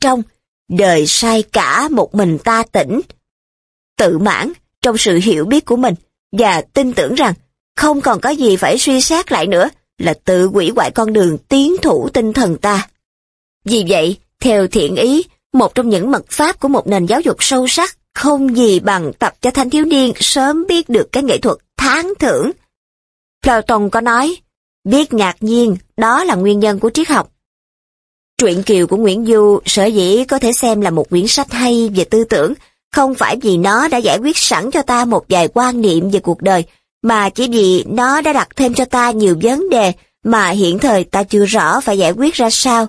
trong, đời sai cả một mình ta tỉnh. Tự mãn trong sự hiểu biết của mình và tin tưởng rằng không còn có gì phải suy xét lại nữa là tự quỷ hoại con đường tiến thủ tinh thần ta. Vì vậy, theo thiện ý, một trong những mật pháp của một nền giáo dục sâu sắc không gì bằng tập cho thanh thiếu niên sớm biết được cái nghệ thuật tháng thưởng. Platon có nói, biết ngạc nhiên, đó là nguyên nhân của triết học. Truyện Kiều của Nguyễn Du sở dĩ có thể xem là một quyển sách hay về tư tưởng, không phải vì nó đã giải quyết sẵn cho ta một vài quan niệm về cuộc đời, mà chỉ vì nó đã đặt thêm cho ta nhiều vấn đề mà hiện thời ta chưa rõ phải giải quyết ra sao.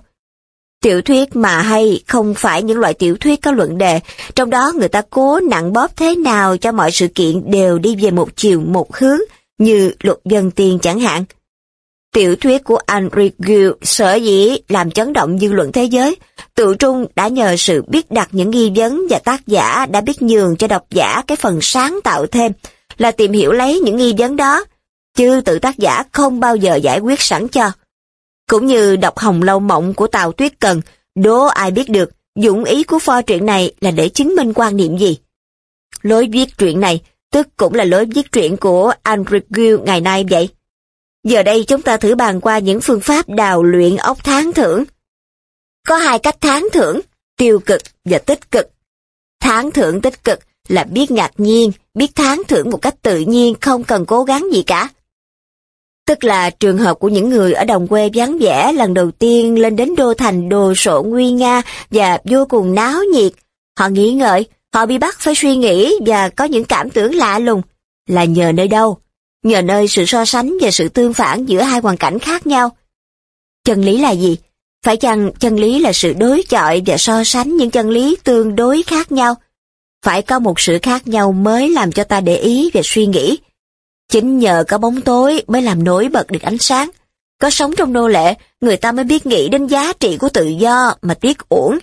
Tiểu thuyết mà hay không phải những loại tiểu thuyết có luận đề, trong đó người ta cố nặng bóp thế nào cho mọi sự kiện đều đi về một chiều một hướng, như luật dân tiền chẳng hạn. Tiểu thuyết của Henry Gill sở dĩ làm chấn động dư luận thế giới, tự trung đã nhờ sự biết đặt những nghi vấn và tác giả đã biết nhường cho độc giả cái phần sáng tạo thêm, là tìm hiểu lấy những nghi vấn đó, chứ tự tác giả không bao giờ giải quyết sẵn cho. Cũng như đọc Hồng Lâu Mộng của Tào Tuyết Cần, đố ai biết được dụng ý của pho truyện này là để chứng minh quan niệm gì. Lối viết truyện này tức cũng là lối viết truyện của Andrew Gill ngày nay vậy. Giờ đây chúng ta thử bàn qua những phương pháp đào luyện ốc tháng thưởng. Có hai cách tháng thưởng, tiêu cực và tích cực. Tháng thưởng tích cực là biết ngạc nhiên, biết tháng thưởng một cách tự nhiên không cần cố gắng gì cả. Tức là trường hợp của những người ở đồng quê vắng vẻ lần đầu tiên lên đến đô thành đồ sộ nguy nga và vô cùng náo nhiệt. Họ nghĩ ngợi, họ bị bắt phải suy nghĩ và có những cảm tưởng lạ lùng. Là nhờ nơi đâu? Nhờ nơi sự so sánh và sự tương phản giữa hai hoàn cảnh khác nhau. Chân lý là gì? Phải chăng chân lý là sự đối chọi và so sánh những chân lý tương đối khác nhau? Phải có một sự khác nhau mới làm cho ta để ý và suy nghĩ. Chính nhờ có bóng tối mới làm nổi bật được ánh sáng. Có sống trong nô lệ, người ta mới biết nghĩ đến giá trị của tự do mà tiếc uổng.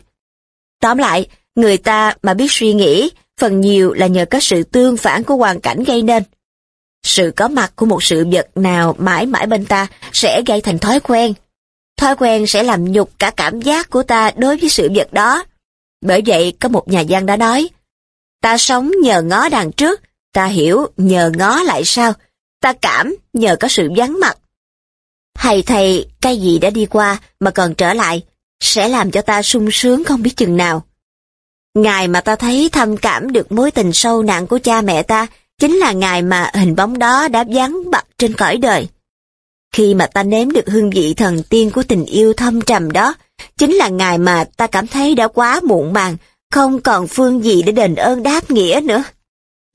Tóm lại, người ta mà biết suy nghĩ, phần nhiều là nhờ có sự tương phản của hoàn cảnh gây nên. Sự có mặt của một sự vật nào mãi mãi bên ta sẽ gây thành thói quen. Thói quen sẽ làm nhục cả cảm giác của ta đối với sự vật đó. Bởi vậy, có một nhà văn đã nói, ta sống nhờ ngó đằng trước, ta hiểu nhờ ngó lại sau, ta cảm nhờ có sự vắng mặt. Hay thầy, cái gì đã đi qua mà còn trở lại, sẽ làm cho ta sung sướng không biết chừng nào. Ngày mà ta thấy thâm cảm được mối tình sâu nặng của cha mẹ ta, chính là ngày mà hình bóng đó đã dán bặt trên cõi đời. Khi mà ta nếm được hương vị thần tiên của tình yêu thâm trầm đó, chính là ngày mà ta cảm thấy đã quá muộn màng, không còn phương gì để đền ơn đáp nghĩa nữa.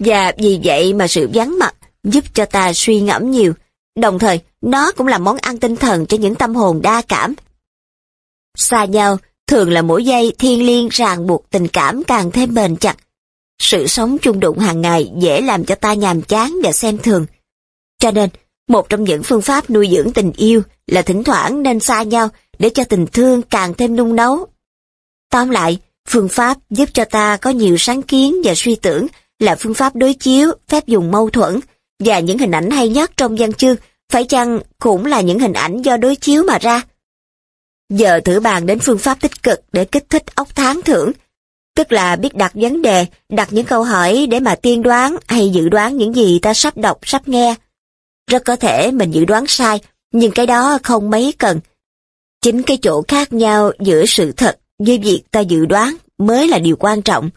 Và vì vậy mà sự vắng mặt giúp cho ta suy ngẫm nhiều, đồng thời nó cũng là món ăn tinh thần cho những tâm hồn đa cảm. Xa nhau thường là mỗi giây thiên liêng ràng buộc tình cảm càng thêm bền chặt. Sự sống chung đụng hàng ngày dễ làm cho ta nhàm chán và xem thường. Cho nên, một trong những phương pháp nuôi dưỡng tình yêu là thỉnh thoảng nên xa nhau để cho tình thương càng thêm nung nấu. Tóm lại, phương pháp giúp cho ta có nhiều sáng kiến và suy tưởng là phương pháp đối chiếu, phép dùng mâu thuẫn, và những hình ảnh hay nhất trong văn chương, phải chăng cũng là những hình ảnh do đối chiếu mà ra? Giờ thử bàn đến phương pháp tích cực để kích thích óc tháng thưởng, tức là biết đặt vấn đề, đặt những câu hỏi để mà tiên đoán hay dự đoán những gì ta sắp đọc, sắp nghe. Rất có thể mình dự đoán sai, nhưng cái đó không mấy cần. Chính cái chỗ khác nhau giữa sự thật với việc ta dự đoán mới là điều quan trọng.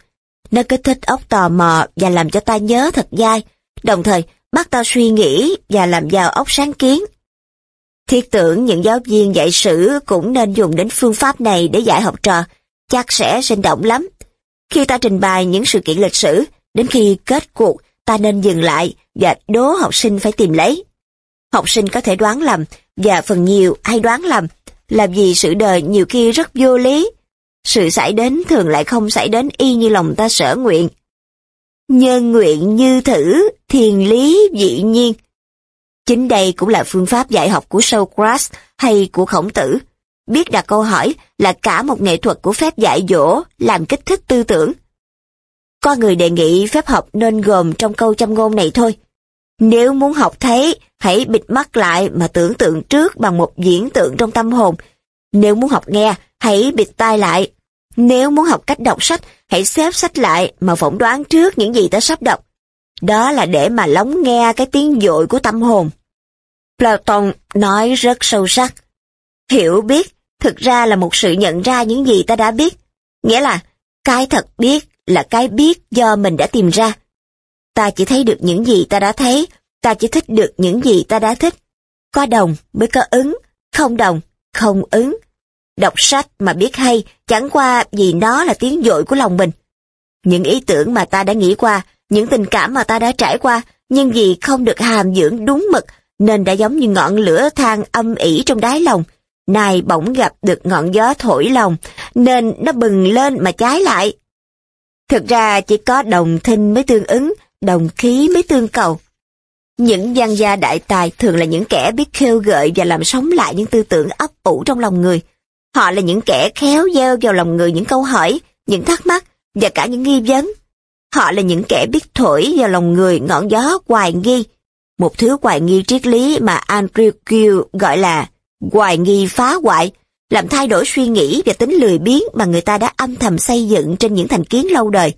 Nó kích thích óc tò mò và làm cho ta nhớ thật dai, đồng thời bắt ta suy nghĩ và làm giàu óc sáng kiến. Thiết tưởng những giáo viên dạy sử cũng nên dùng đến phương pháp này để dạy học trò, chắc sẽ sinh động lắm. Khi ta trình bày những sự kiện lịch sử, đến khi kết cuộc, ta nên dừng lại và đố học sinh phải tìm lấy. Học sinh có thể đoán lầm, và phần nhiều hay đoán lầm, là vì sự đời nhiều khi rất vô lý. Sự xảy đến thường lại không xảy đến y như lòng ta sở nguyện. Nhân nguyện như thử, thiền lý dị nhiên. Chính đây cũng là phương pháp dạy học của Socrates hay của khổng tử. Biết đặt câu hỏi là cả một nghệ thuật của phép dạy dỗ, làm kích thích tư tưởng. Có người đề nghị phép học nên gồm trong câu châm ngôn này thôi. Nếu muốn học thấy, hãy bịt mắt lại mà tưởng tượng trước bằng một diễn tượng trong tâm hồn. Nếu muốn học nghe, hãy bịt tai lại. Nếu muốn học cách đọc sách, hãy xếp sách lại mà phỏng đoán trước những gì ta sắp đọc. Đó là để mà lắng nghe cái tiếng dội của tâm hồn. Platon nói rất sâu sắc. Hiểu biết thực ra là một sự nhận ra những gì ta đã biết. Nghĩa là cái thật biết là cái biết do mình đã tìm ra. Ta chỉ thấy được những gì ta đã thấy, ta chỉ thích được những gì ta đã thích. Có đồng mới có ứng, không đồng, không ứng. Đọc sách mà biết hay chẳng qua vì nó là tiếng dội của lòng mình. Những ý tưởng mà ta đã nghĩ qua, những tình cảm mà ta đã trải qua, nhưng vì không được hàm dưỡng đúng mực nên đã giống như ngọn lửa than âm ỉ trong đáy lòng. Này bỗng gặp được ngọn gió thổi lòng, nên nó bừng lên mà cháy lại. Thực ra chỉ có đồng thinh mới tương ứng, đồng khí mới tương cầu. Những văn gia đại tài thường là những kẻ biết khêu gợi và làm sống lại những tư tưởng ấp ủ trong lòng người. Họ là những kẻ khéo gieo vào lòng người những câu hỏi, những thắc mắc và cả những nghi vấn. Họ là những kẻ biết thổi vào lòng người ngọn gió hoài nghi, một thứ hoài nghi triết lý mà Andrew Gill gọi là hoài nghi phá hoại, làm thay đổi suy nghĩ và tính lười biếng mà người ta đã âm thầm xây dựng trên những thành kiến lâu đời.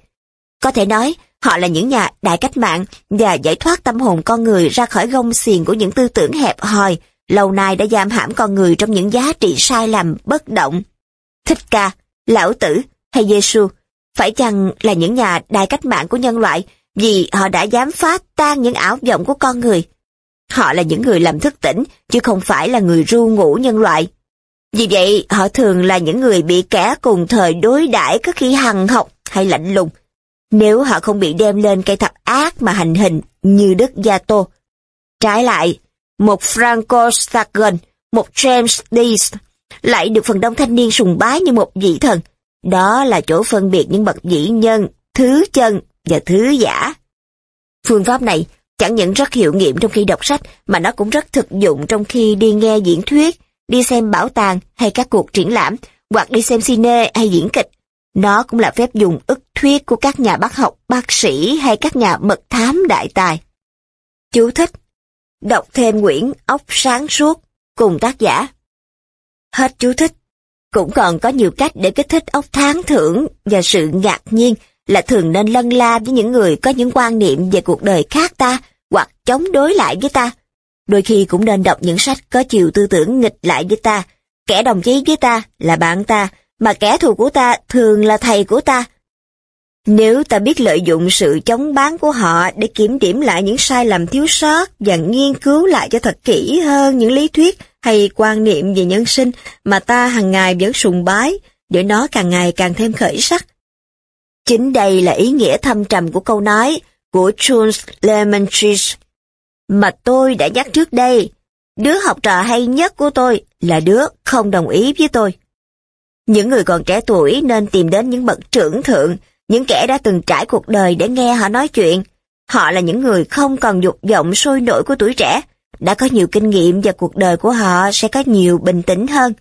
Có thể nói, họ là những nhà đại cách mạng và giải thoát tâm hồn con người ra khỏi gông xiềng của những tư tưởng hẹp hòi, lâu nay đã giam hãm con người trong những giá trị sai lầm, bất động. Thích ca, lão tử hay Giêsu phải chăng là những nhà đại cách mạng của nhân loại vì họ đã dám phá tan những ảo vọng của con người. Họ là những người làm thức tỉnh, chứ không phải là người ru ngủ nhân loại. Vì vậy, họ thường là những người bị kẻ cùng thời đối đãi có khi hằng học hay lạnh lùng. Nếu họ không bị đem lên cây thập ác mà hành hình như Đức Gia Tô. Trái lại, một Franco Sagan, một James Dees lại được phần đông thanh niên sùng bái như một vị thần. Đó là chỗ phân biệt những bậc vĩ nhân, thứ chân và thứ giả. Phương pháp này chẳng những rất hiệu nghiệm trong khi đọc sách mà nó cũng rất thực dụng trong khi đi nghe diễn thuyết, đi xem bảo tàng hay các cuộc triển lãm hoặc đi xem cine hay diễn kịch. Nó cũng là phép dùng ức thuyết của các nhà bác học, bác sĩ hay các nhà mật thám đại tài. Chú thích Đọc thêm quyển Ốc Sáng Suốt cùng tác giả. Hết chú thích. Cũng còn có nhiều cách để kích thích ốc tháng thưởng và sự ngạc nhiên là thường nên lân la với những người có những quan niệm về cuộc đời khác ta hoặc chống đối lại với ta. Đôi khi cũng nên đọc những sách có chiều tư tưởng nghịch lại với ta. Kẻ đồng chí với ta là bạn ta, mà kẻ thù của ta thường là thầy của ta. Nếu ta biết lợi dụng sự chống bán của họ để kiểm điểm lại những sai lầm thiếu sót và nghiên cứu lại cho thật kỹ hơn những lý thuyết hay quan niệm về nhân sinh mà ta hàng ngày vẫn sùng bái, để nó càng ngày càng thêm khởi sắc, Chính đây là ý nghĩa thâm trầm của câu nói của Jules Lemontrich mà tôi đã nhắc trước đây. Đứa học trò hay nhất của tôi là đứa không đồng ý với tôi. Những người còn trẻ tuổi nên tìm đến những bậc trưởng thượng, những kẻ đã từng trải cuộc đời để nghe họ nói chuyện. Họ là những người không còn dục vọng sôi nổi của tuổi trẻ, đã có nhiều kinh nghiệm và cuộc đời của họ sẽ có nhiều bình tĩnh hơn.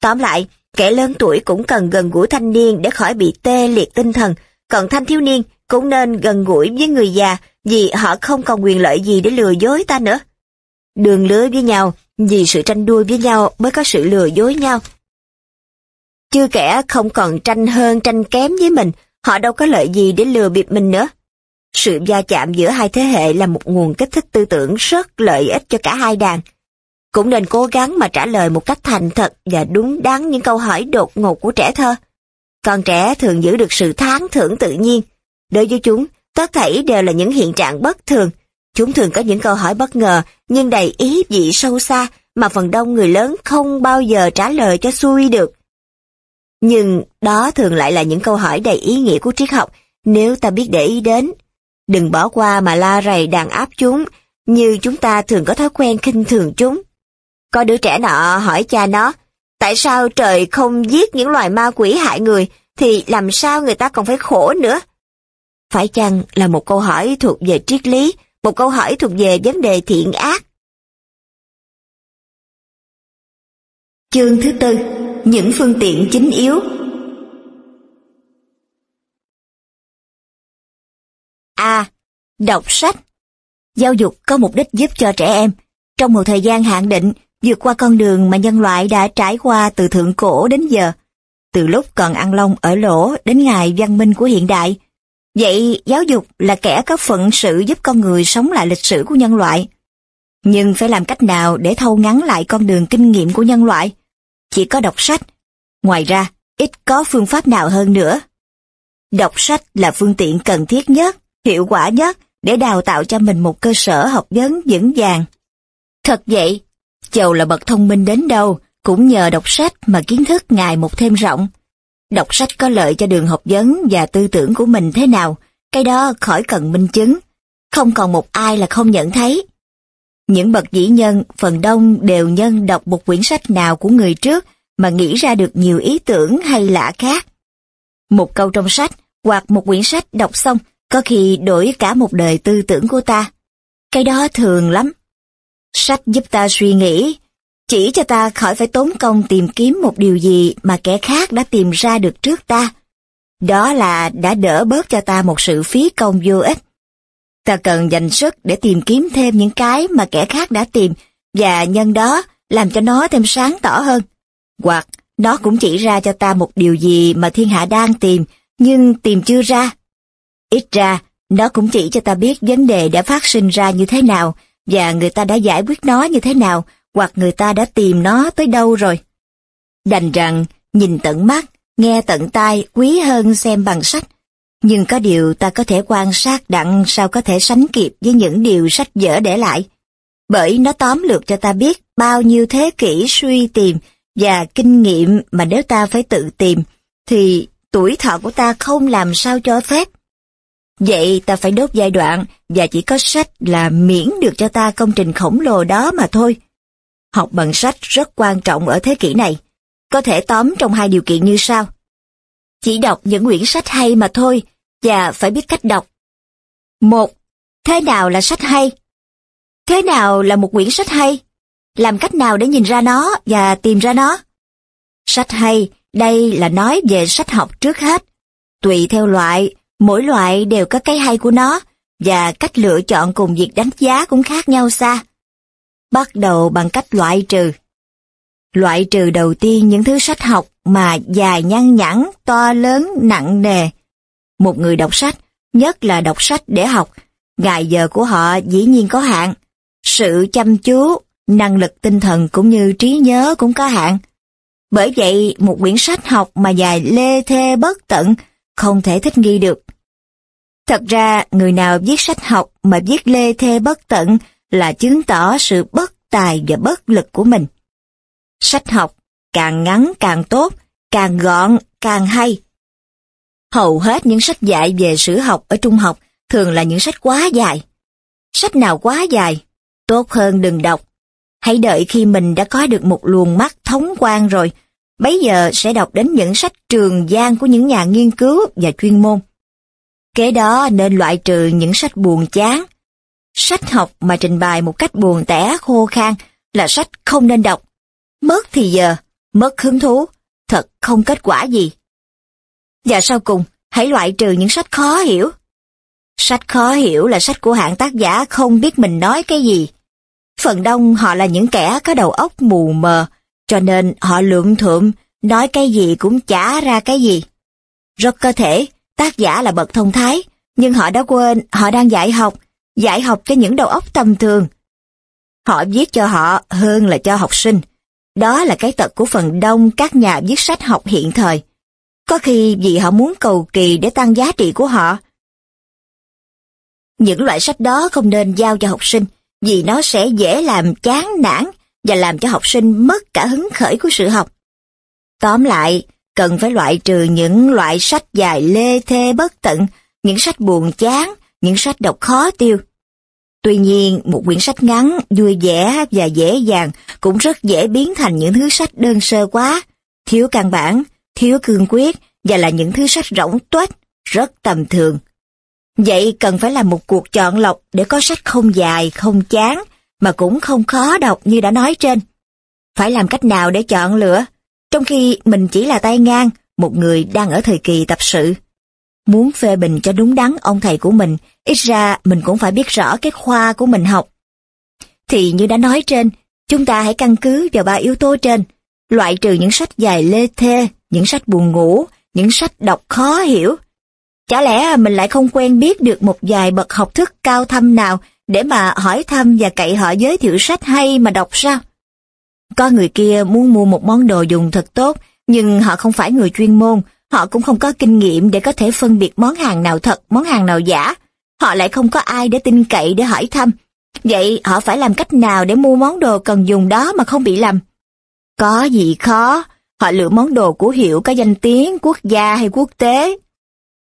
Tóm lại, Kẻ lớn tuổi cũng cần gần gũi thanh niên để khỏi bị tê liệt tinh thần, còn thanh thiếu niên cũng nên gần gũi với người già vì họ không còn quyền lợi gì để lừa dối ta nữa. Đường lứa với nhau, vì sự tranh đua với nhau mới có sự lừa dối nhau. Chưa kẻ không còn tranh hơn tranh kém với mình, họ đâu có lợi gì để lừa bịp mình nữa. Sự va chạm giữa hai thế hệ là một nguồn kích thích tư tưởng rất lợi ích cho cả hai đàn cũng nên cố gắng mà trả lời một cách thành thật và đúng đắn những câu hỏi đột ngột của trẻ thơ. Con trẻ thường giữ được sự tháng thưởng tự nhiên. Đối với chúng, tất thảy đều là những hiện trạng bất thường. Chúng thường có những câu hỏi bất ngờ nhưng đầy ý vị sâu xa mà phần đông người lớn không bao giờ trả lời cho xuôi được. Nhưng đó thường lại là những câu hỏi đầy ý nghĩa của triết học nếu ta biết để ý đến. Đừng bỏ qua mà la rầy đàn áp chúng, như chúng ta thường có thói quen khinh thường chúng. Có đứa trẻ nọ hỏi cha nó, tại sao trời không giết những loài ma quỷ hại người, thì làm sao người ta còn phải khổ nữa? Phải chăng là một câu hỏi thuộc về triết lý, một câu hỏi thuộc về vấn đề thiện ác? Chương thứ tư, những phương tiện chính yếu. A. đọc sách. Giáo dục có mục đích giúp cho trẻ em, trong một thời gian hạn định, vượt qua con đường mà nhân loại đã trải qua từ thượng cổ đến giờ. từ lúc còn ăn lông ở lỗ đến ngày văn minh của hiện đại. Vậy giáo dục là kẻ có phận sự giúp con người sống lại lịch sử của nhân loại. Nhưng phải làm cách nào để thâu ngắn lại con đường kinh nghiệm của nhân loại? Chỉ có đọc sách. Ngoài ra, ít có phương pháp nào hơn nữa. Đọc sách là phương tiện cần thiết nhất, hiệu quả nhất để đào tạo cho mình một cơ sở học vấn vững vàng. Thật vậy, Chầu là bậc thông minh đến đâu, cũng nhờ đọc sách mà kiến thức ngày một thêm rộng. Đọc sách có lợi cho đường học vấn và tư tưởng của mình thế nào, cái đó khỏi cần minh chứng. Không còn một ai là không nhận thấy. Những bậc dĩ nhân, phần đông đều nhân đọc một quyển sách nào của người trước mà nghĩ ra được nhiều ý tưởng hay lạ khác. Một câu trong sách hoặc một quyển sách đọc xong có khi đổi cả một đời tư tưởng của ta. Cái đó thường lắm. Sách giúp ta suy nghĩ, chỉ cho ta khỏi phải tốn công tìm kiếm một điều gì mà kẻ khác đã tìm ra được trước ta. Đó là đã đỡ bớt cho ta một sự phí công vô ích. Ta cần dành sức để tìm kiếm thêm những cái mà kẻ khác đã tìm và nhân đó làm cho nó thêm sáng tỏ hơn. Hoặc nó cũng chỉ ra cho ta một điều gì mà thiên hạ đang tìm nhưng tìm chưa ra. Ít ra, nó cũng chỉ cho ta biết vấn đề đã phát sinh ra như thế nào và người ta đã giải quyết nó như thế nào hoặc người ta đã tìm nó tới đâu rồi. Đành rằng, nhìn tận mắt, nghe tận tai quý hơn xem bằng sách. Nhưng có điều ta có thể quan sát đặng sao có thể sánh kịp với những điều sách vở để lại. Bởi nó tóm lược cho ta biết bao nhiêu thế kỷ suy tìm và kinh nghiệm mà nếu ta phải tự tìm, thì tuổi thọ của ta không làm sao cho phép. Vậy ta phải đốt giai đoạn và chỉ có sách là miễn được cho ta công trình khổng lồ đó mà thôi. Học bằng sách rất quan trọng ở thế kỷ này. Có thể tóm trong hai điều kiện như sau. Chỉ đọc những quyển sách hay mà thôi, và phải biết cách đọc. Một, thế nào là sách hay? Thế nào là một quyển sách hay? Làm cách nào để nhìn ra nó và tìm ra nó? Sách hay, đây là nói về sách học trước hết. Tùy theo loại, mỗi loại đều có cái hay của nó, và cách lựa chọn cùng việc đánh giá cũng khác nhau xa. Bắt đầu bằng cách loại trừ. Loại trừ đầu tiên những thứ sách học mà dài nhăn nhẵn, to lớn, nặng nề. Một người đọc sách, nhất là đọc sách để học, ngày giờ của họ dĩ nhiên có hạn. Sự chăm chú, năng lực tinh thần cũng như trí nhớ cũng có hạn. Bởi vậy, một quyển sách học mà dài lê thê bất tận, không thể thích nghi được. Thật ra, người nào viết sách học mà viết lê thê bất tận là chứng tỏ sự bất tài và bất lực của mình. Sách học càng ngắn càng tốt, càng gọn càng hay. Hầu hết những sách dạy về sử học ở trung học thường là những sách quá dài. Sách nào quá dài, tốt hơn đừng đọc. Hãy đợi khi mình đã có được một luồng mắt thống quan rồi, bấy giờ sẽ đọc đến những sách trường gian của những nhà nghiên cứu và chuyên môn. Kế đó nên loại trừ những sách buồn chán. Sách học mà trình bày một cách buồn tẻ khô khan là sách không nên đọc. Mất thì giờ, mất hứng thú, thật không kết quả gì. Và sau cùng, hãy loại trừ những sách khó hiểu. Sách khó hiểu là sách của hạng tác giả không biết mình nói cái gì. Phần đông họ là những kẻ có đầu óc mù mờ, cho nên họ lượm thượm, nói cái gì cũng chả ra cái gì. Rất có thể, tác giả là bậc thông thái, nhưng họ đã quên họ đang dạy học, dạy học cho những đầu óc tầm thường. Họ viết cho họ hơn là cho học sinh. Đó là cái tật của phần đông các nhà viết sách học hiện thời. Có khi vì họ muốn cầu kỳ để tăng giá trị của họ. Những loại sách đó không nên giao cho học sinh, vì nó sẽ dễ làm chán nản và làm cho học sinh mất cả hứng khởi của sự học. Tóm lại, cần phải loại trừ những loại sách dài lê thê bất tận, những sách buồn chán, những sách đọc khó tiêu. Tuy nhiên, một quyển sách ngắn, vui vẻ và dễ dàng cũng rất dễ biến thành những thứ sách đơn sơ quá, thiếu căn bản, thiếu cương quyết và là những thứ sách rỗng tuếch, rất tầm thường. Vậy cần phải là một cuộc chọn lọc để có sách không dài, không chán, mà cũng không khó đọc như đã nói trên. Phải làm cách nào để chọn lựa, trong khi mình chỉ là tay ngang, một người đang ở thời kỳ tập sự. Muốn phê bình cho đúng đắn ông thầy của mình, ít ra mình cũng phải biết rõ cái khoa của mình học. Thì như đã nói trên, chúng ta hãy căn cứ vào ba yếu tố trên, loại trừ những sách dài lê thê những sách buồn ngủ, những sách đọc khó hiểu. Chả lẽ mình lại không quen biết được một vài bậc học thức cao thâm nào để mà hỏi thăm và cậy họ giới thiệu sách hay mà đọc sao? Có người kia muốn mua một món đồ dùng thật tốt, nhưng họ không phải người chuyên môn, họ cũng không có kinh nghiệm để có thể phân biệt món hàng nào thật, món hàng nào giả. Họ lại không có ai để tin cậy để hỏi thăm. Vậy họ phải làm cách nào để mua món đồ cần dùng đó mà không bị lầm? Có gì khó, họ lựa món đồ của hiệu có danh tiếng quốc gia hay quốc tế.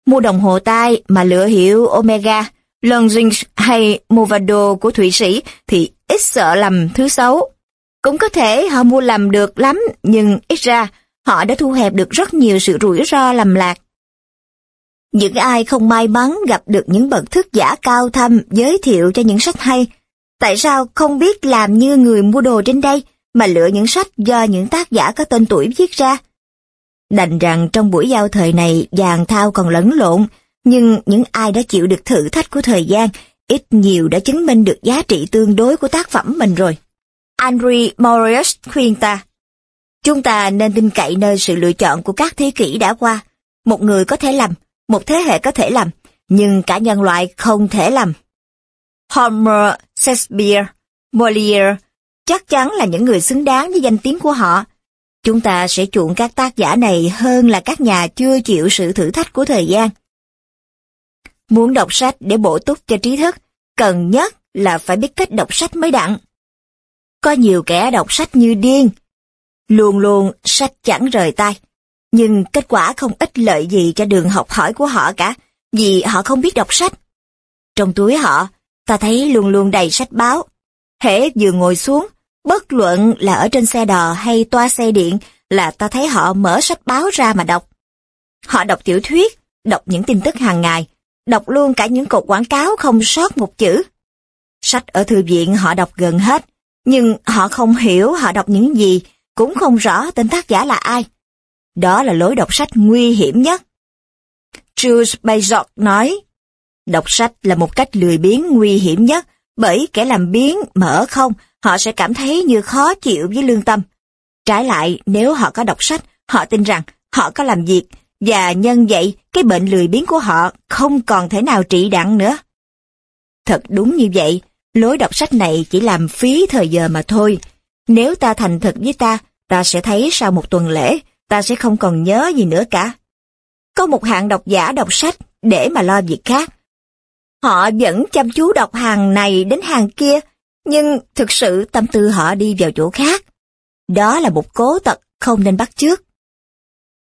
Mua đồng hồ tay mà lựa hiệu Omega, Longines hay Movado của Thụy Sĩ thì ít sợ lầm thứ xấu. Cũng có thể họ mua lầm được lắm, nhưng ít ra họ đã thu hẹp được rất nhiều sự rủi ro lầm lạc. Những ai không may mắn gặp được những bậc thức giả cao thâm giới thiệu cho những sách hay, tại sao không biết làm như người mua đồ trên đây mà lựa những sách do những tác giả có tên tuổi viết ra? Đành rằng trong buổi giao thời này vàng thao còn lẫn lộn, nhưng những ai đã chịu được thử thách của thời gian ít nhiều đã chứng minh được giá trị tương đối của tác phẩm mình rồi. Henry Morius khuyên ta, chúng ta nên tin cậy nơi sự lựa chọn của các thế kỷ đã qua. Một người có thể làm, một thế hệ có thể làm, nhưng cả nhân loại không thể làm. Homer, Shakespeare, Molière chắc chắn là những người xứng đáng với danh tiếng của họ. Chúng ta sẽ chuộng các tác giả này hơn là các nhà chưa chịu sự thử thách của thời gian. Muốn đọc sách để bổ túc cho trí thức, cần nhất là phải biết cách đọc sách mới đặng. Có nhiều kẻ đọc sách như điên, luôn luôn sách chẳng rời tay, nhưng kết quả không ích lợi gì cho đường học hỏi của họ cả, vì họ không biết đọc sách. Trong túi họ, ta thấy luôn luôn đầy sách báo. Hễ vừa ngồi xuống, bất luận là ở trên xe đò hay toa xe điện, là ta thấy họ mở sách báo ra mà đọc. Họ đọc tiểu thuyết, đọc những tin tức hàng ngày, đọc luôn cả những cột quảng cáo không sót một chữ. Sách ở thư viện họ đọc gần hết, nhưng họ không hiểu họ đọc những gì, cũng không rõ tên tác giả là ai. Đó là lối đọc sách nguy hiểm nhất. Jules Bayzot nói, đọc sách là một cách lười biếng nguy hiểm nhất, bởi kẻ làm biếng mở không, họ sẽ cảm thấy như khó chịu với lương tâm. Trái lại, nếu họ có đọc sách, họ tin rằng họ có làm việc, và nhân vậy, cái bệnh lười biếng của họ không còn thể nào trị đặng nữa. Thật đúng như vậy, lối đọc sách này chỉ làm phí thời giờ mà thôi. Nếu ta thành thật với ta, ta sẽ thấy sau một tuần lễ, ta sẽ không còn nhớ gì nữa cả. Có một hạng độc giả đọc sách để mà lo việc khác. Họ vẫn chăm chú đọc hàng này đến hàng kia, nhưng thực sự tâm tư họ đi vào chỗ khác. Đó là một cố tật không nên bắt chước.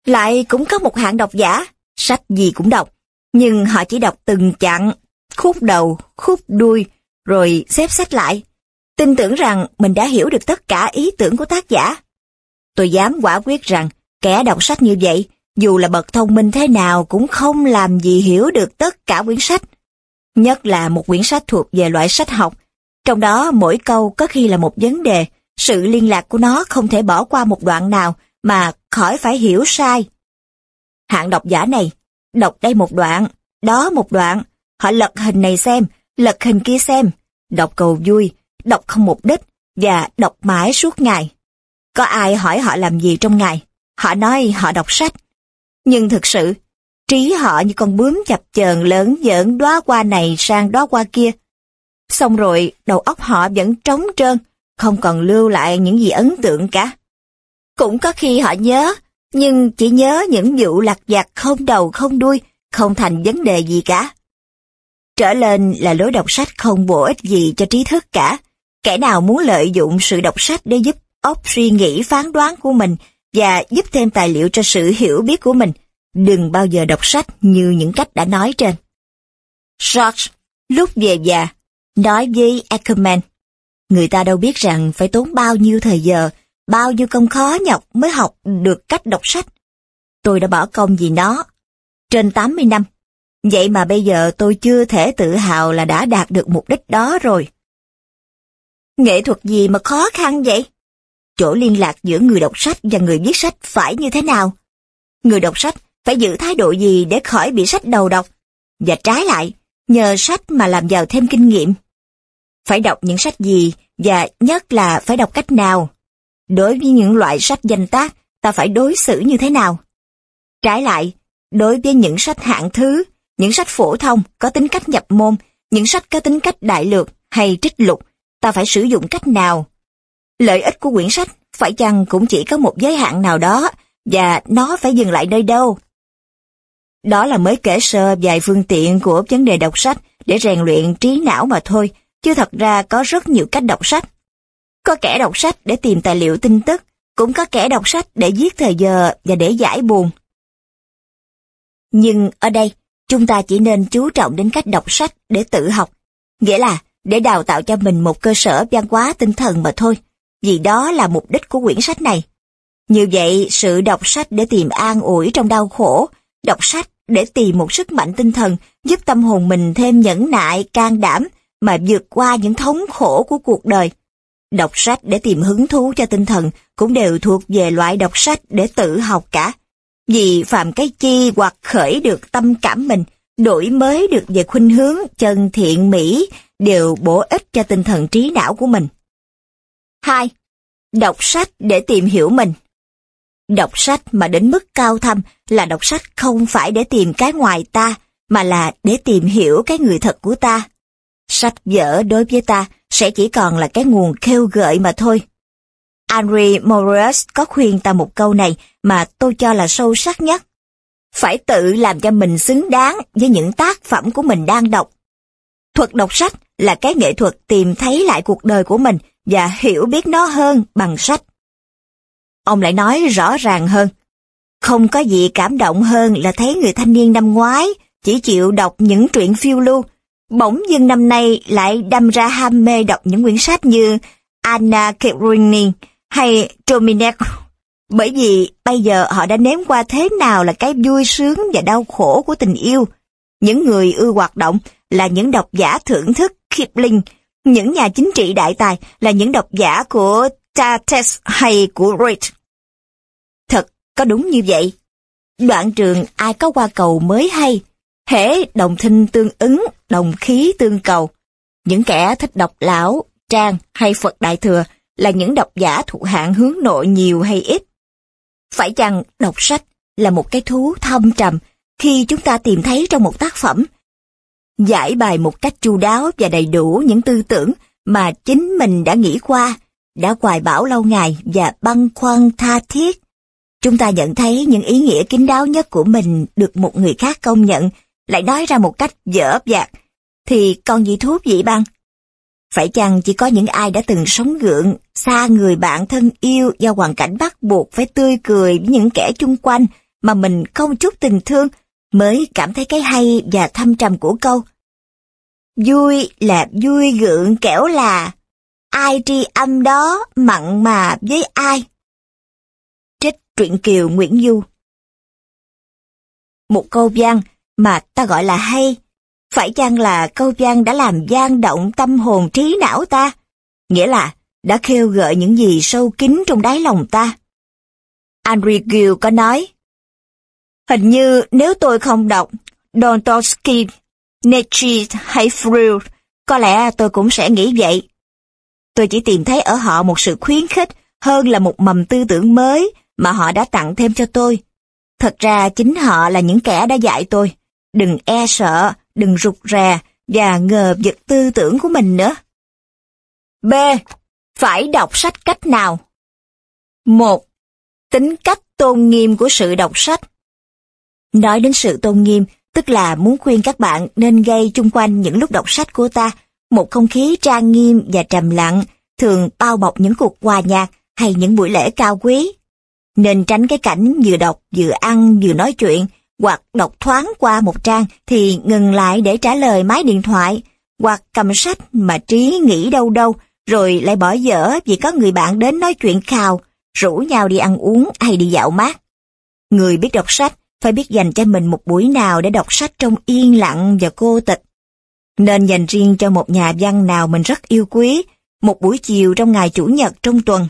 Lại cũng có một hạng độc giả, sách gì cũng đọc, nhưng họ chỉ đọc từng chặng, khúc đầu, khúc đuôi, rồi xếp sách lại. Tin tưởng rằng mình đã hiểu được tất cả ý tưởng của tác giả. Tôi dám quả quyết rằng, kẻ đọc sách như vậy, dù là bậc thông minh thế nào cũng không làm gì hiểu được tất cả quyển sách. Nhất là một quyển sách thuộc về loại sách học, trong đó mỗi câu có khi là một vấn đề, sự liên lạc của nó không thể bỏ qua một đoạn nào mà khỏi phải hiểu sai. Hạng độc giả này, đọc đây một đoạn, đó một đoạn, họ lật hình này xem, lật hình kia xem, đọc cầu vui, đọc không mục đích và đọc mãi suốt ngày. Có ai hỏi họ làm gì trong ngày, họ nói họ đọc sách. Nhưng thực sự, trí họ như con bướm chập chờn lớn giỡn đóa qua này sang đóa qua kia. Xong rồi, đầu óc họ vẫn trống trơn, không còn lưu lại những gì ấn tượng cả. Cũng có khi họ nhớ, nhưng chỉ nhớ những vụ lạc vặt không đầu không đuôi, không thành vấn đề gì cả. Trở lên là lối đọc sách không bổ ích gì cho trí thức cả. Kẻ nào muốn lợi dụng sự đọc sách để giúp óc suy nghĩ phán đoán của mình và giúp thêm tài liệu cho sự hiểu biết của mình, đừng bao giờ đọc sách như những cách đã nói trên. George, lúc về già, nói với Ackerman, người ta đâu biết rằng phải tốn bao nhiêu thời giờ bao nhiêu công khó nhọc mới học được cách đọc sách. Tôi đã bỏ công vì nó. Trên 80 năm. Vậy mà bây giờ tôi chưa thể tự hào là đã đạt được mục đích đó rồi. Nghệ thuật gì mà khó khăn vậy? Chỗ liên lạc giữa người đọc sách và người viết sách phải như thế nào? Người đọc sách phải giữ thái độ gì để khỏi bị sách đầu độc? Và trái lại, nhờ sách mà làm giàu thêm kinh nghiệm. Phải đọc những sách gì và nhất là phải đọc cách nào? Đối với những loại sách danh tác, ta phải đối xử như thế nào? Trái lại, đối với những sách hạng thứ, những sách phổ thông có tính cách nhập môn, những sách có tính cách đại lược hay trích lục, ta phải sử dụng cách nào? Lợi ích của quyển sách phải chăng cũng chỉ có một giới hạn nào đó và nó phải dừng lại nơi đâu? Đó là mới kể sơ vài phương tiện của vấn đề đọc sách để rèn luyện trí não mà thôi, chứ thật ra có rất nhiều cách đọc sách. Có kẻ đọc sách để tìm tài liệu tin tức, cũng có kẻ đọc sách để giết thời giờ và để giải buồn. Nhưng ở đây, chúng ta chỉ nên chú trọng đến cách đọc sách để tự học, nghĩa là để đào tạo cho mình một cơ sở văn hóa tinh thần mà thôi, vì đó là mục đích của quyển sách này. Như vậy, sự đọc sách để tìm an ủi trong đau khổ, đọc sách để tìm một sức mạnh tinh thần giúp tâm hồn mình thêm nhẫn nại, can đảm mà vượt qua những thống khổ của cuộc đời. Đọc sách để tìm hứng thú cho tinh thần cũng đều thuộc về loại đọc sách để tự học cả. Vì phạm cái chi hoặc khởi được tâm cảm mình, đổi mới được về khuynh hướng chân thiện mỹ đều bổ ích cho tinh thần trí não của mình. 2. Đọc sách để tìm hiểu mình. Đọc sách mà đến mức cao thâm là đọc sách không phải để tìm cái ngoài ta, mà là để tìm hiểu cái người thật của ta. Sách vở đối với ta sẽ chỉ còn là cái nguồn khêu gợi mà thôi. Henry Morris có khuyên ta một câu này mà tôi cho là sâu sắc nhất. Phải tự làm cho mình xứng đáng với những tác phẩm của mình đang đọc. Thuật đọc sách là cái nghệ thuật tìm thấy lại cuộc đời của mình và hiểu biết nó hơn bằng sách. Ông lại nói rõ ràng hơn. Không có gì cảm động hơn là thấy người thanh niên năm ngoái chỉ chịu đọc những truyện phiêu lưu Bỗng dưng năm nay lại đâm ra ham mê đọc những quyển sách như Anna Karenina hay Dominic. Bởi vì bây giờ họ đã nếm qua thế nào là cái vui sướng và đau khổ của tình yêu. Những người ưa hoạt động là những độc giả thưởng thức Kipling, những nhà chính trị đại tài là những độc giả của Tates hay của Reid. Thật, có đúng như vậy. Đoạn trường ai có qua cầu mới hay, Hễ đồng thinh tương ứng, đồng khí tương cầu. Những kẻ thích đọc lão, trang hay Phật Đại Thừa là những độc giả thuộc hạng hướng nội nhiều hay ít. Phải chăng đọc sách là một cái thú thâm trầm khi chúng ta tìm thấy trong một tác phẩm giải bài một cách chu đáo và đầy đủ những tư tưởng mà chính mình đã nghĩ qua, đã hoài bảo lâu ngày và băn khoăn tha thiết. Chúng ta nhận thấy những ý nghĩa kín đáo nhất của mình được một người khác công nhận lại nói ra một cách dở dạc, thì còn gì thuốc vị băng Phải chăng chỉ có những ai đã từng sống gượng, xa người bạn thân yêu do hoàn cảnh bắt buộc phải tươi cười với những kẻ chung quanh mà mình không chút tình thương mới cảm thấy cái hay và thâm trầm của câu. Vui là vui gượng kẻo là, ai tri âm đó mặn mà với ai. Trích truyện Kiều Nguyễn Du Một câu văn mà ta gọi là hay. Phải chăng là câu gian đã làm gian động tâm hồn trí não ta? Nghĩa là đã khêu gợi những gì sâu kín trong đáy lòng ta. Andrew Gill có nói, Hình như nếu tôi không đọc Dostoevsky, Nietzsche hay Freud, có lẽ tôi cũng sẽ nghĩ vậy. Tôi chỉ tìm thấy ở họ một sự khuyến khích hơn là một mầm tư tưởng mới mà họ đã tặng thêm cho tôi. Thật ra chính họ là những kẻ đã dạy tôi đừng e sợ, đừng rụt rè và ngờ vực tư tưởng của mình nữa. B. Phải đọc sách cách nào? 1. Tính cách tôn nghiêm của sự đọc sách Nói đến sự tôn nghiêm, tức là muốn khuyên các bạn nên gây chung quanh những lúc đọc sách của ta một không khí trang nghiêm và trầm lặng, thường bao bọc những cuộc hòa nhạc hay những buổi lễ cao quý. Nên tránh cái cảnh vừa đọc, vừa ăn, vừa nói chuyện, hoặc đọc thoáng qua một trang thì ngừng lại để trả lời máy điện thoại, hoặc cầm sách mà trí nghĩ đâu đâu, rồi lại bỏ dở vì có người bạn đến nói chuyện khào, rủ nhau đi ăn uống hay đi dạo mát. Người biết đọc sách phải biết dành cho mình một buổi nào để đọc sách trong yên lặng và cô tịch. Nên dành riêng cho một nhà văn nào mình rất yêu quý, một buổi chiều trong ngày Chủ nhật trong tuần,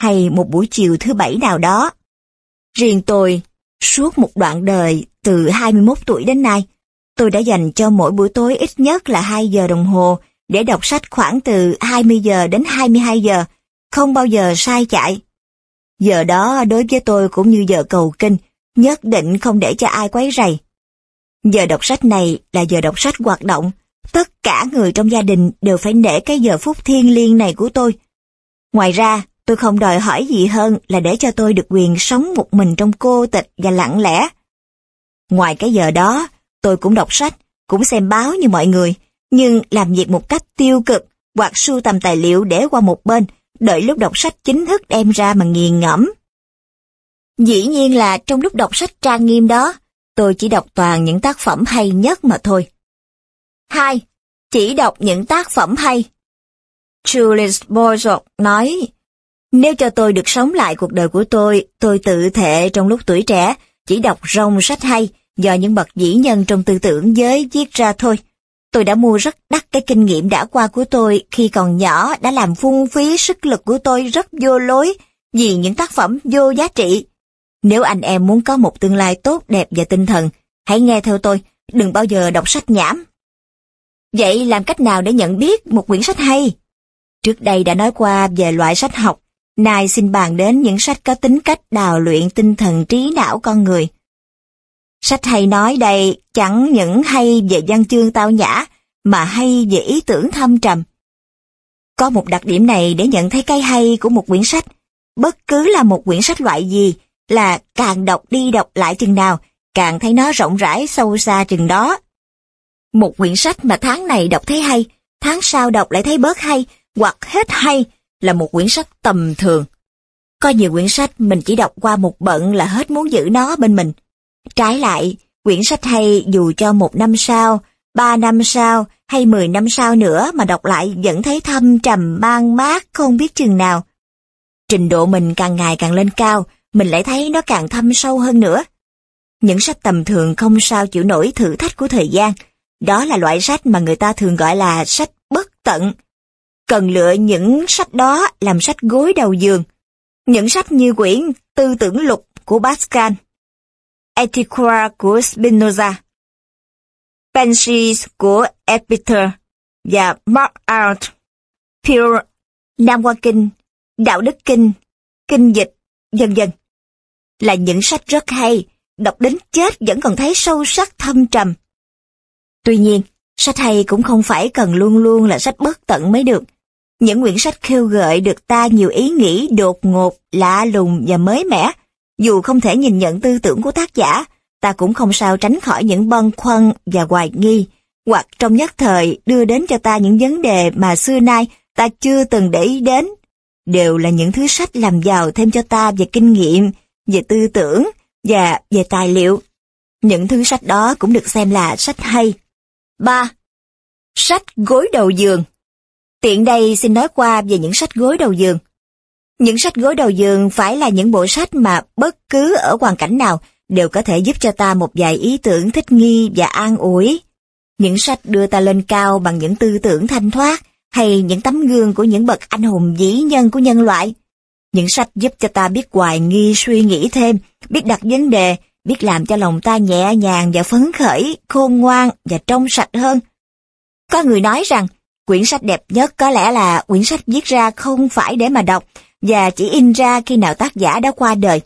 hay một buổi chiều thứ bảy nào đó. Riêng tôi Suốt một đoạn đời từ 21 tuổi đến nay, tôi đã dành cho mỗi buổi tối ít nhất là 2 giờ đồng hồ để đọc sách khoảng từ 20 giờ đến 22 giờ, không bao giờ sai chạy. Giờ đó đối với tôi cũng như giờ cầu kinh, nhất định không để cho ai quấy rầy. Giờ đọc sách này là giờ đọc sách hoạt động, tất cả người trong gia đình đều phải nể cái giờ phút thiêng liêng này của tôi. Ngoài ra, tôi không đòi hỏi gì hơn là để cho tôi được quyền sống một mình trong cô tịch và lặng lẽ. Ngoài cái giờ đó, tôi cũng đọc sách, cũng xem báo như mọi người, nhưng làm việc một cách tiêu cực hoặc sưu tầm tài liệu để qua một bên, đợi lúc đọc sách chính thức đem ra mà nghiền ngẫm. Dĩ nhiên là trong lúc đọc sách trang nghiêm đó, tôi chỉ đọc toàn những tác phẩm hay nhất mà thôi. 2. Chỉ đọc những tác phẩm hay. Julius Borzog nói, nếu cho tôi được sống lại cuộc đời của tôi, tôi tự thệ trong lúc tuổi trẻ, chỉ đọc rong sách hay do những bậc dĩ nhân trong tư tưởng giới viết ra thôi. Tôi đã mua rất đắt cái kinh nghiệm đã qua của tôi khi còn nhỏ đã làm phung phí sức lực của tôi rất vô lối vì những tác phẩm vô giá trị. Nếu anh em muốn có một tương lai tốt đẹp và tinh thần, hãy nghe theo tôi, đừng bao giờ đọc sách nhảm. Vậy làm cách nào để nhận biết một quyển sách hay? Trước đây đã nói qua về loại sách học, nay xin bàn đến những sách có tính cách đào luyện tinh thần trí não con người. Sách hay nói đây chẳng những hay về văn chương tao nhã, mà hay về ý tưởng thâm trầm. Có một đặc điểm này để nhận thấy cái hay của một quyển sách. Bất cứ là một quyển sách loại gì, là càng đọc đi đọc lại chừng nào, càng thấy nó rộng rãi sâu xa chừng đó. Một quyển sách mà tháng này đọc thấy hay, tháng sau đọc lại thấy bớt hay, hoặc hết hay, là một quyển sách tầm thường. Có nhiều quyển sách mình chỉ đọc qua một bận là hết muốn giữ nó bên mình. Trái lại, quyển sách hay dù cho một năm sau, ba năm sau hay mười năm sau nữa mà đọc lại vẫn thấy thâm trầm mang mát không biết chừng nào. Trình độ mình càng ngày càng lên cao, mình lại thấy nó càng thâm sâu hơn nữa. Những sách tầm thường không sao chịu nổi thử thách của thời gian. Đó là loại sách mà người ta thường gọi là sách bất tận. Cần lựa những sách đó làm sách gối đầu giường. Những sách như quyển Tư tưởng lục của Pascal, Ethica của Spinoza, Pensies của Epictetus và Mark Out, Pure, Nam Hoa Kinh, Đạo Đức Kinh, Kinh Dịch, dần dần. Là những sách rất hay, đọc đến chết vẫn còn thấy sâu sắc thâm trầm. Tuy nhiên, sách hay cũng không phải cần luôn luôn là sách bất tận mới được. Những quyển sách khêu gợi được ta nhiều ý nghĩ đột ngột, lạ lùng và mới mẻ. Dù không thể nhìn nhận tư tưởng của tác giả, ta cũng không sao tránh khỏi những băn khoăn và hoài nghi, hoặc trong nhất thời đưa đến cho ta những vấn đề mà xưa nay ta chưa từng để ý đến. Đều là những thứ sách làm giàu thêm cho ta về kinh nghiệm, về tư tưởng và về tài liệu. Những thứ sách đó cũng được xem là sách hay. 3. Sách gối đầu giường Tiện đây xin nói qua về những sách gối đầu giường. Những sách gối đầu giường phải là những bộ sách mà bất cứ ở hoàn cảnh nào đều có thể giúp cho ta một vài ý tưởng thích nghi và an ủi. Những sách đưa ta lên cao bằng những tư tưởng thanh thoát hay những tấm gương của những bậc anh hùng dĩ nhân của nhân loại. Những sách giúp cho ta biết hoài nghi suy nghĩ thêm, biết đặt vấn đề, biết làm cho lòng ta nhẹ nhàng và phấn khởi, khôn ngoan và trong sạch hơn. Có người nói rằng, quyển sách đẹp nhất có lẽ là quyển sách viết ra không phải để mà đọc, và chỉ in ra khi nào tác giả đã qua đời.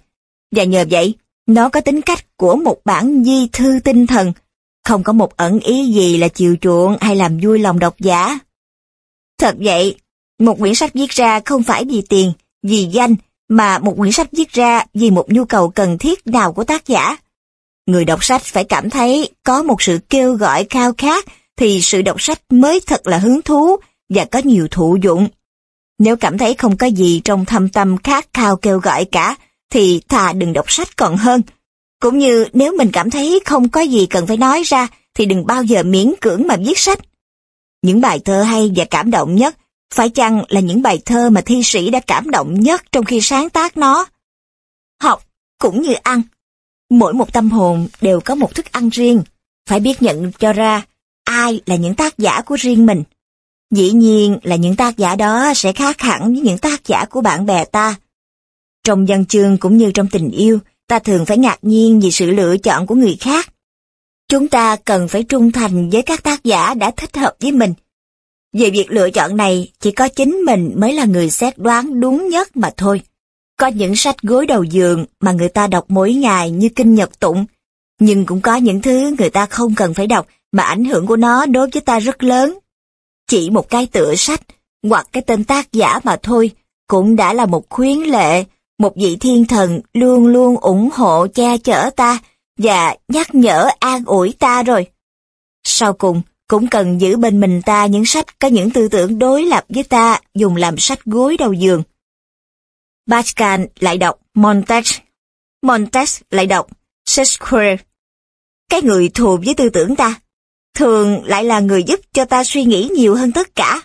Và nhờ vậy, nó có tính cách của một bản di thư tinh thần, không có một ẩn ý gì là chiều chuộng hay làm vui lòng độc giả. Thật vậy, một quyển sách viết ra không phải vì tiền, vì danh, mà một quyển sách viết ra vì một nhu cầu cần thiết nào của tác giả. Người đọc sách phải cảm thấy có một sự kêu gọi khao khát thì sự đọc sách mới thật là hứng thú và có nhiều thụ dụng. Nếu cảm thấy không có gì trong thâm tâm khát khao kêu gọi cả, thì thà đừng đọc sách còn hơn. Cũng như nếu mình cảm thấy không có gì cần phải nói ra, thì đừng bao giờ miễn cưỡng mà viết sách. Những bài thơ hay và cảm động nhất, phải chăng là những bài thơ mà thi sĩ đã cảm động nhất trong khi sáng tác nó? Học cũng như ăn. Mỗi một tâm hồn đều có một thức ăn riêng, phải biết nhận cho ra ai là những tác giả của riêng mình. Dĩ nhiên là những tác giả đó sẽ khác hẳn với những tác giả của bạn bè ta. Trong văn chương cũng như trong tình yêu, ta thường phải ngạc nhiên vì sự lựa chọn của người khác. Chúng ta cần phải trung thành với các tác giả đã thích hợp với mình. Về việc lựa chọn này, chỉ có chính mình mới là người xét đoán đúng nhất mà thôi. Có những sách gối đầu giường mà người ta đọc mỗi ngày như kinh nhật tụng, nhưng cũng có những thứ người ta không cần phải đọc mà ảnh hưởng của nó đối với ta rất lớn. Chỉ một cái tựa sách hoặc cái tên tác giả mà thôi cũng đã là một khuyến lệ, một vị thiên thần luôn luôn ủng hộ che chở ta và nhắc nhở an ủi ta rồi. Sau cùng, cũng cần giữ bên mình ta những sách có những tư tưởng đối lập với ta dùng làm sách gối đầu giường. Pascal lại đọc Montaigne, Montaigne lại đọc Shakespeare. Cái người thù với tư tưởng ta, thường lại là người giúp cho ta suy nghĩ nhiều hơn tất cả.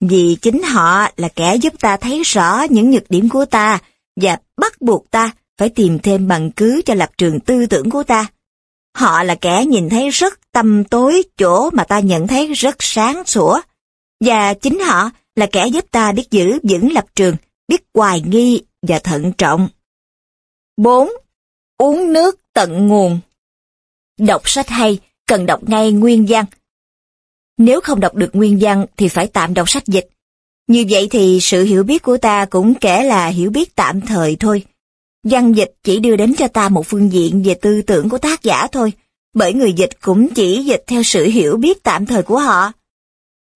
Vì chính họ là kẻ giúp ta thấy rõ những nhược điểm của ta và bắt buộc ta phải tìm thêm bằng cứ cho lập trường tư tưởng của ta. Họ là kẻ nhìn thấy rất tâm tối chỗ mà ta nhận thấy rất sáng sủa. Và chính họ là kẻ giúp ta biết giữ vững lập trường, biết hoài nghi và thận trọng. 4. Uống nước tận nguồn Đọc sách hay, cần đọc ngay nguyên văn. Nếu không đọc được nguyên văn thì phải tạm đọc sách dịch. Như vậy thì sự hiểu biết của ta cũng kể là hiểu biết tạm thời thôi. Văn dịch chỉ đưa đến cho ta một phương diện về tư tưởng của tác giả thôi, bởi người dịch cũng chỉ dịch theo sự hiểu biết tạm thời của họ.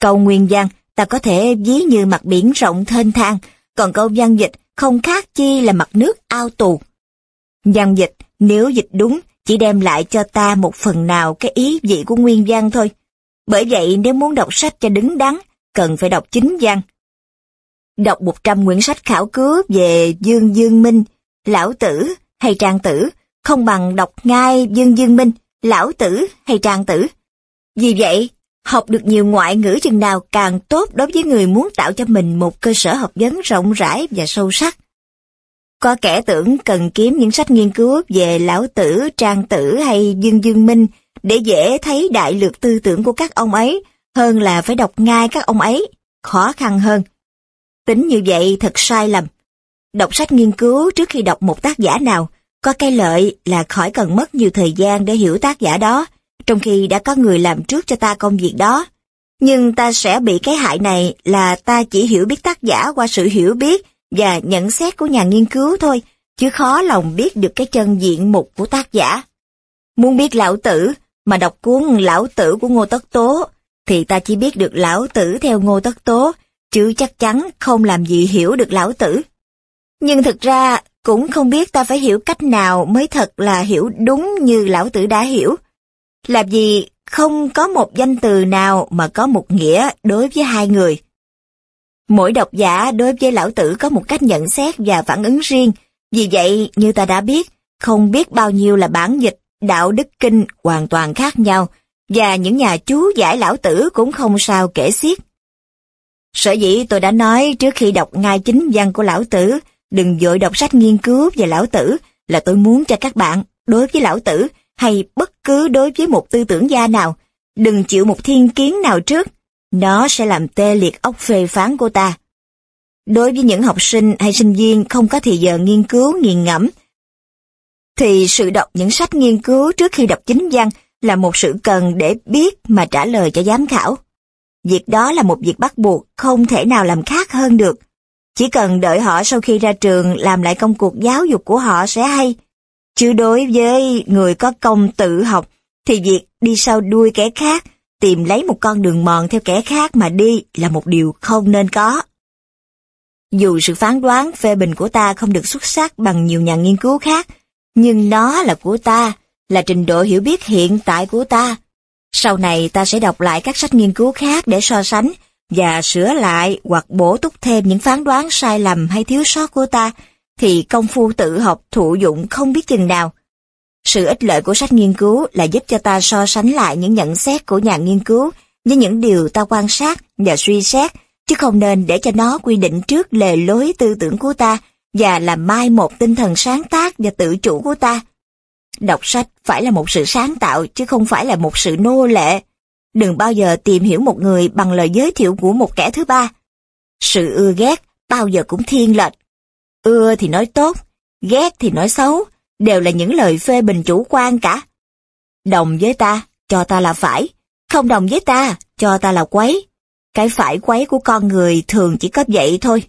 Câu nguyên văn ta có thể ví như mặt biển rộng thênh thang, còn câu văn dịch không khác chi là mặt nước ao tù. Văn dịch nếu dịch đúng chỉ đem lại cho ta một phần nào cái ý vị của nguyên văn thôi. Bởi vậy nếu muốn đọc sách cho đứng đắn, cần phải đọc chính văn. Đọc 100 quyển sách khảo cứu về Dương Dương Minh, Lão Tử hay Trang Tử, không bằng đọc ngay Dương Dương Minh, Lão Tử hay Trang Tử. Vì vậy, học được nhiều ngoại ngữ chừng nào càng tốt đối với người muốn tạo cho mình một cơ sở học vấn rộng rãi và sâu sắc. Có kẻ tưởng cần kiếm những sách nghiên cứu về Lão Tử, Trang Tử hay Dương Dương Minh để dễ thấy đại lược tư tưởng của các ông ấy hơn là phải đọc ngay các ông ấy, khó khăn hơn. Tính như vậy thật sai lầm. Đọc sách nghiên cứu trước khi đọc một tác giả nào, có cái lợi là khỏi cần mất nhiều thời gian để hiểu tác giả đó, trong khi đã có người làm trước cho ta công việc đó. Nhưng ta sẽ bị cái hại này là ta chỉ hiểu biết tác giả qua sự hiểu biết và nhận xét của nhà nghiên cứu thôi, chứ khó lòng biết được cái chân diện mục của tác giả. Muốn biết lão tử, mà đọc cuốn Lão Tử của Ngô Tất Tố, thì ta chỉ biết được Lão Tử theo Ngô Tất Tố, chứ chắc chắn không làm gì hiểu được Lão Tử. Nhưng thực ra, cũng không biết ta phải hiểu cách nào mới thật là hiểu đúng như Lão Tử đã hiểu. Làm gì không có một danh từ nào mà có một nghĩa đối với hai người. Mỗi độc giả đối với Lão Tử có một cách nhận xét và phản ứng riêng, vì vậy như ta đã biết, không biết bao nhiêu là bản dịch đạo đức kinh hoàn toàn khác nhau, và những nhà chú giải lão tử cũng không sao kể xiết. Sở dĩ tôi đã nói trước khi đọc ngay chính văn của lão tử, đừng vội đọc sách nghiên cứu về lão tử, là tôi muốn cho các bạn, đối với lão tử, hay bất cứ đối với một tư tưởng gia nào, đừng chịu một thiên kiến nào trước, nó sẽ làm tê liệt óc phê phán của ta. Đối với những học sinh hay sinh viên không có thời giờ nghiên cứu, nghiền ngẫm, thì sự đọc những sách nghiên cứu trước khi đọc chính văn là một sự cần để biết mà trả lời cho giám khảo. Việc đó là một việc bắt buộc, không thể nào làm khác hơn được. Chỉ cần đợi họ sau khi ra trường làm lại công cuộc giáo dục của họ sẽ hay. Chứ đối với người có công tự học, thì việc đi sau đuôi kẻ khác, tìm lấy một con đường mòn theo kẻ khác mà đi là một điều không nên có. Dù sự phán đoán phê bình của ta không được xuất sắc bằng nhiều nhà nghiên cứu khác, nhưng nó là của ta, là trình độ hiểu biết hiện tại của ta. Sau này ta sẽ đọc lại các sách nghiên cứu khác để so sánh và sửa lại hoặc bổ túc thêm những phán đoán sai lầm hay thiếu sót của ta, thì công phu tự học thụ dụng không biết chừng nào. Sự ích lợi của sách nghiên cứu là giúp cho ta so sánh lại những nhận xét của nhà nghiên cứu với những điều ta quan sát và suy xét, chứ không nên để cho nó quy định trước lề lối tư tưởng của ta và làm mai một tinh thần sáng tác và tự chủ của ta. Đọc sách phải là một sự sáng tạo chứ không phải là một sự nô lệ. Đừng bao giờ tìm hiểu một người bằng lời giới thiệu của một kẻ thứ ba. Sự ưa ghét bao giờ cũng thiên lệch. Ưa thì nói tốt, ghét thì nói xấu, đều là những lời phê bình chủ quan cả. Đồng với ta, cho ta là phải, không đồng với ta, cho ta là quấy. Cái phải quấy của con người thường chỉ có vậy thôi.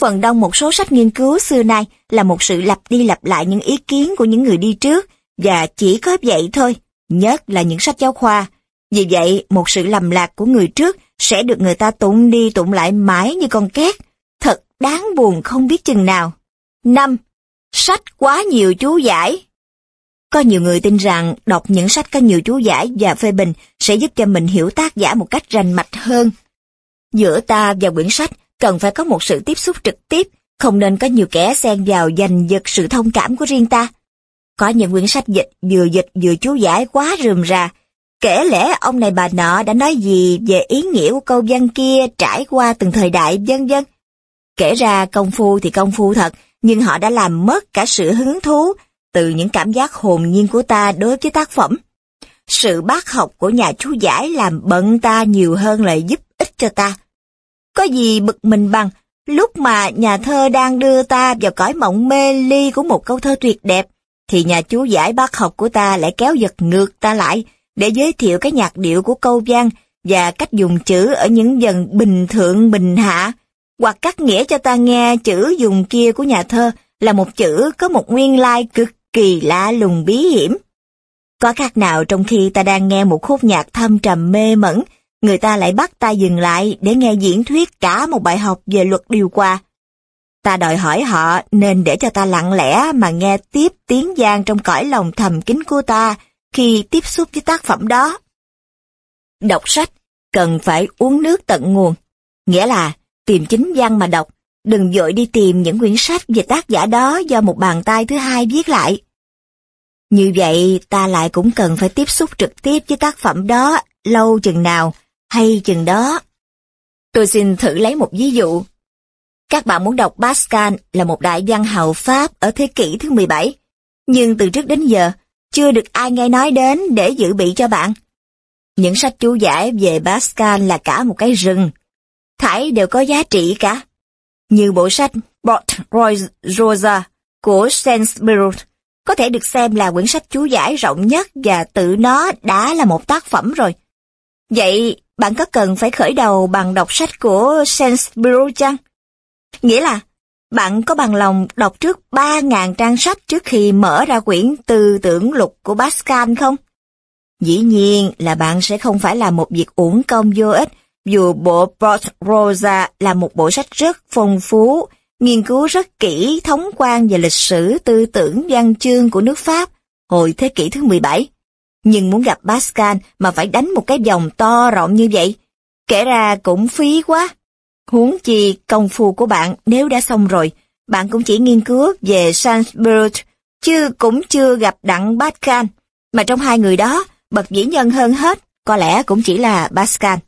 Phần đông một số sách nghiên cứu xưa nay là một sự lặp đi lặp lại những ý kiến của những người đi trước và chỉ có vậy thôi, nhất là những sách giáo khoa. Vì vậy, một sự lầm lạc của người trước sẽ được người ta tụng đi tụng lại mãi như con két. Thật đáng buồn không biết chừng nào. 5. Sách quá nhiều chú giải Có nhiều người tin rằng đọc những sách có nhiều chú giải và phê bình sẽ giúp cho mình hiểu tác giả một cách rành mạch hơn. Giữa ta và quyển sách cần phải có một sự tiếp xúc trực tiếp, không nên có nhiều kẻ xen vào giành giật sự thông cảm của riêng ta. Có những quyển sách dịch vừa dịch vừa chú giải quá rườm rà, kể lẽ ông này bà nọ đã nói gì về ý nghĩa của câu văn kia trải qua từng thời đại vân vân. Kể ra công phu thì công phu thật, nhưng họ đã làm mất cả sự hứng thú từ những cảm giác hồn nhiên của ta đối với tác phẩm. Sự bác học của nhà chú giải làm bận ta nhiều hơn là giúp ích cho ta. Có gì bực mình bằng lúc mà nhà thơ đang đưa ta vào cõi mộng mê ly của một câu thơ tuyệt đẹp, thì nhà chú giải bác học của ta lại kéo giật ngược ta lại để giới thiệu cái nhạc điệu của câu văn và cách dùng chữ ở những dần bình thượng bình hạ, hoặc cắt nghĩa cho ta nghe chữ dùng kia của nhà thơ là một chữ có một nguyên lai cực kỳ lạ lùng bí hiểm. Có khác nào trong khi ta đang nghe một khúc nhạc thâm trầm mê mẩn người ta lại bắt ta dừng lại để nghe diễn thuyết cả một bài học về luật điều qua. Ta đòi hỏi họ nên để cho ta lặng lẽ mà nghe tiếp tiếng gian trong cõi lòng thầm kín của ta khi tiếp xúc với tác phẩm đó. Đọc sách cần phải uống nước tận nguồn, nghĩa là tìm chính văn mà đọc, đừng dội đi tìm những quyển sách về tác giả đó do một bàn tay thứ hai viết lại. Như vậy ta lại cũng cần phải tiếp xúc trực tiếp với tác phẩm đó lâu chừng nào hay chừng đó. Tôi xin thử lấy một ví dụ. Các bạn muốn đọc Pascal là một đại văn hào Pháp ở thế kỷ thứ 17, nhưng từ trước đến giờ chưa được ai nghe nói đến để dự bị cho bạn. Những sách chú giải về Pascal là cả một cái rừng. Thải đều có giá trị cả. Như bộ sách Bot Royce Rosa của Sainsbury có thể được xem là quyển sách chú giải rộng nhất và tự nó đã là một tác phẩm rồi. Vậy bạn có cần phải khởi đầu bằng đọc sách của Sainsbury chăng? Nghĩa là, bạn có bằng lòng đọc trước 3.000 trang sách trước khi mở ra quyển tư tưởng lục của Pascal không? Dĩ nhiên là bạn sẽ không phải làm một việc uổng công vô ích, dù bộ Port Rosa là một bộ sách rất phong phú, nghiên cứu rất kỹ thống quan về lịch sử tư tưởng văn chương của nước Pháp hồi thế kỷ thứ 17 nhưng muốn gặp Pascal mà phải đánh một cái vòng to rộng như vậy, kể ra cũng phí quá. Huống chi công phu của bạn nếu đã xong rồi, bạn cũng chỉ nghiên cứu về Sanskrit, chứ cũng chưa gặp đặng Pascal, mà trong hai người đó, bậc vĩ nhân hơn hết, có lẽ cũng chỉ là Pascal.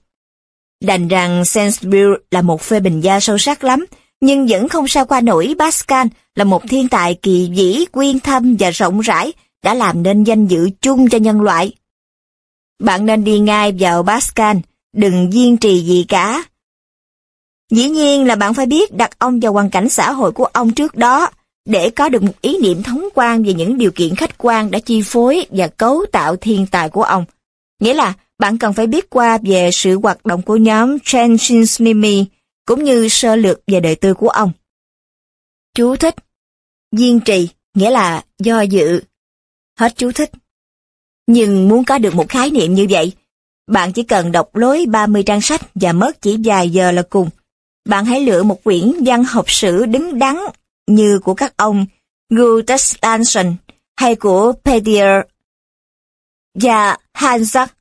Đành rằng Sainsbury là một phê bình gia sâu sắc lắm, nhưng vẫn không sao qua nổi Pascal là một thiên tài kỳ vĩ, quyên thâm và rộng rãi, đã làm nên danh dự chung cho nhân loại. Bạn nên đi ngay vào Pascal, đừng duyên trì gì cả. Dĩ nhiên là bạn phải biết đặt ông vào hoàn cảnh xã hội của ông trước đó, để có được một ý niệm thống quan về những điều kiện khách quan đã chi phối và cấu tạo thiên tài của ông. Nghĩa là bạn cần phải biết qua về sự hoạt động của nhóm Transhinsnimi, cũng như sơ lược về đời tư của ông. Chú thích Duyên trì, nghĩa là do dự, Hết chú thích. Nhưng muốn có được một khái niệm như vậy, bạn chỉ cần đọc lối 30 trang sách và mất chỉ vài giờ là cùng. Bạn hãy lựa một quyển văn học sử đứng đắn như của các ông Gustav Gustafsson hay của Peter Dạ, và Hansak,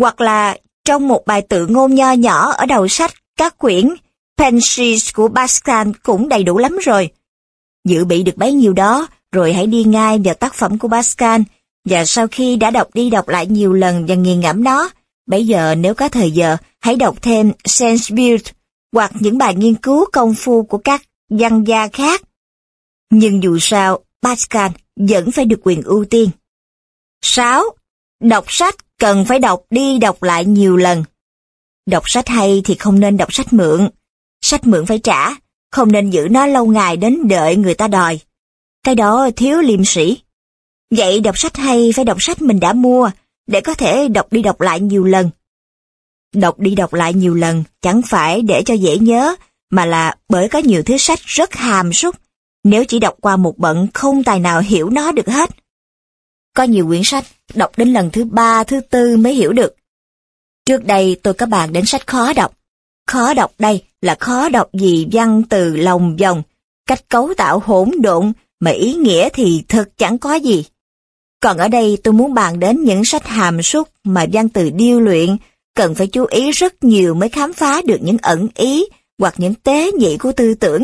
hoặc là trong một bài tự ngôn nho nhỏ ở đầu sách các quyển Pensies của Pascal cũng đầy đủ lắm rồi. Dự bị được bấy nhiêu đó, rồi hãy đi ngay vào tác phẩm của Pascal, và sau khi đã đọc đi đọc lại nhiều lần và nghiền ngẫm nó, bây giờ nếu có thời giờ, hãy đọc thêm Shakespeare hoặc những bài nghiên cứu công phu của các văn gia khác. Nhưng dù sao, Pascal vẫn phải được quyền ưu tiên. 6. Đọc sách cần phải đọc đi đọc lại nhiều lần. Đọc sách hay thì không nên đọc sách mượn. Sách mượn phải trả, không nên giữ nó lâu ngày đến đợi người ta đòi. Cái đó thiếu liêm sĩ. Vậy đọc sách hay phải đọc sách mình đã mua, để có thể đọc đi đọc lại nhiều lần. Đọc đi đọc lại nhiều lần, chẳng phải để cho dễ nhớ, mà là bởi có nhiều thứ sách rất hàm súc. Nếu chỉ đọc qua một bận không tài nào hiểu nó được hết. Có nhiều quyển sách, đọc đến lần thứ ba, thứ tư mới hiểu được. Trước đây tôi có bàn đến sách khó đọc. Khó đọc đây là khó đọc gì văn từ lòng vòng, cách cấu tạo hỗn độn mà ý nghĩa thì thật chẳng có gì. Còn ở đây tôi muốn bàn đến những sách hàm súc mà văn từ điêu luyện, cần phải chú ý rất nhiều mới khám phá được những ẩn ý hoặc những tế nhị của tư tưởng.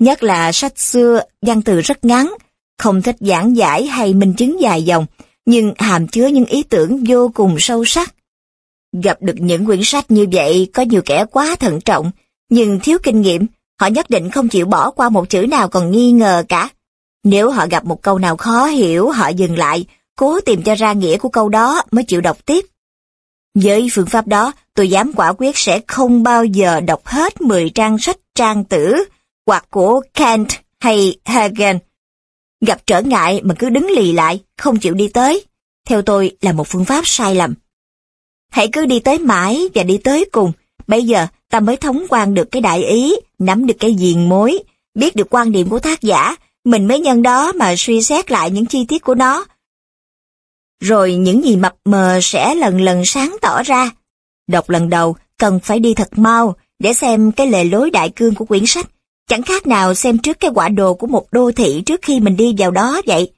Nhất là sách xưa, văn từ rất ngắn, không thích giảng giải hay minh chứng dài dòng, nhưng hàm chứa những ý tưởng vô cùng sâu sắc. Gặp được những quyển sách như vậy có nhiều kẻ quá thận trọng, nhưng thiếu kinh nghiệm, họ nhất định không chịu bỏ qua một chữ nào còn nghi ngờ cả. Nếu họ gặp một câu nào khó hiểu, họ dừng lại, cố tìm cho ra nghĩa của câu đó mới chịu đọc tiếp. Với phương pháp đó, tôi dám quả quyết sẽ không bao giờ đọc hết 10 trang sách trang tử, hoặc của Kant hay Hagen. Gặp trở ngại mà cứ đứng lì lại, không chịu đi tới. Theo tôi là một phương pháp sai lầm. Hãy cứ đi tới mãi và đi tới cùng. Bây giờ ta mới thống quan được cái đại ý, nắm được cái diền mối, biết được quan điểm của tác giả, mình mới nhân đó mà suy xét lại những chi tiết của nó. Rồi những gì mập mờ sẽ lần lần sáng tỏ ra. Đọc lần đầu, cần phải đi thật mau để xem cái lề lối đại cương của quyển sách. Chẳng khác nào xem trước cái quả đồ của một đô thị trước khi mình đi vào đó vậy.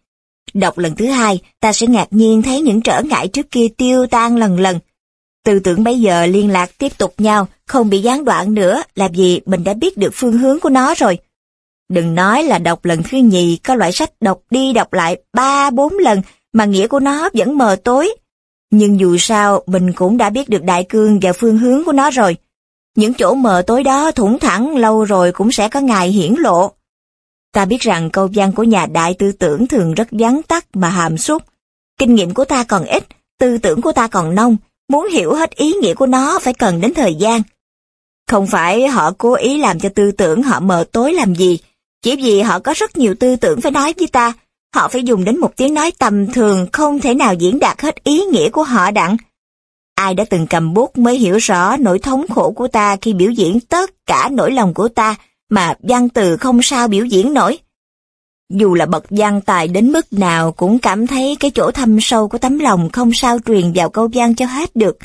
Đọc lần thứ hai, ta sẽ ngạc nhiên thấy những trở ngại trước kia tiêu tan lần lần. Tư tưởng bây giờ liên lạc tiếp tục nhau, không bị gián đoạn nữa, là vì mình đã biết được phương hướng của nó rồi. Đừng nói là đọc lần thứ nhì, có loại sách đọc đi đọc lại ba bốn lần mà nghĩa của nó vẫn mờ tối. Nhưng dù sao, mình cũng đã biết được đại cương và phương hướng của nó rồi. Những chỗ mờ tối đó thủng thẳng lâu rồi cũng sẽ có ngày hiển lộ. Ta biết rằng câu văn của nhà đại tư tưởng thường rất vắn tắt mà hàm xúc. Kinh nghiệm của ta còn ít, tư tưởng của ta còn nông, muốn hiểu hết ý nghĩa của nó phải cần đến thời gian. Không phải họ cố ý làm cho tư tưởng họ mờ tối làm gì, chỉ vì họ có rất nhiều tư tưởng phải nói với ta, họ phải dùng đến một tiếng nói tầm thường không thể nào diễn đạt hết ý nghĩa của họ đặng. Ai đã từng cầm bút mới hiểu rõ nỗi thống khổ của ta khi biểu diễn tất cả nỗi lòng của ta mà văn từ không sao biểu diễn nổi. Dù là bậc văn tài đến mức nào cũng cảm thấy cái chỗ thâm sâu của tấm lòng không sao truyền vào câu văn cho hết được.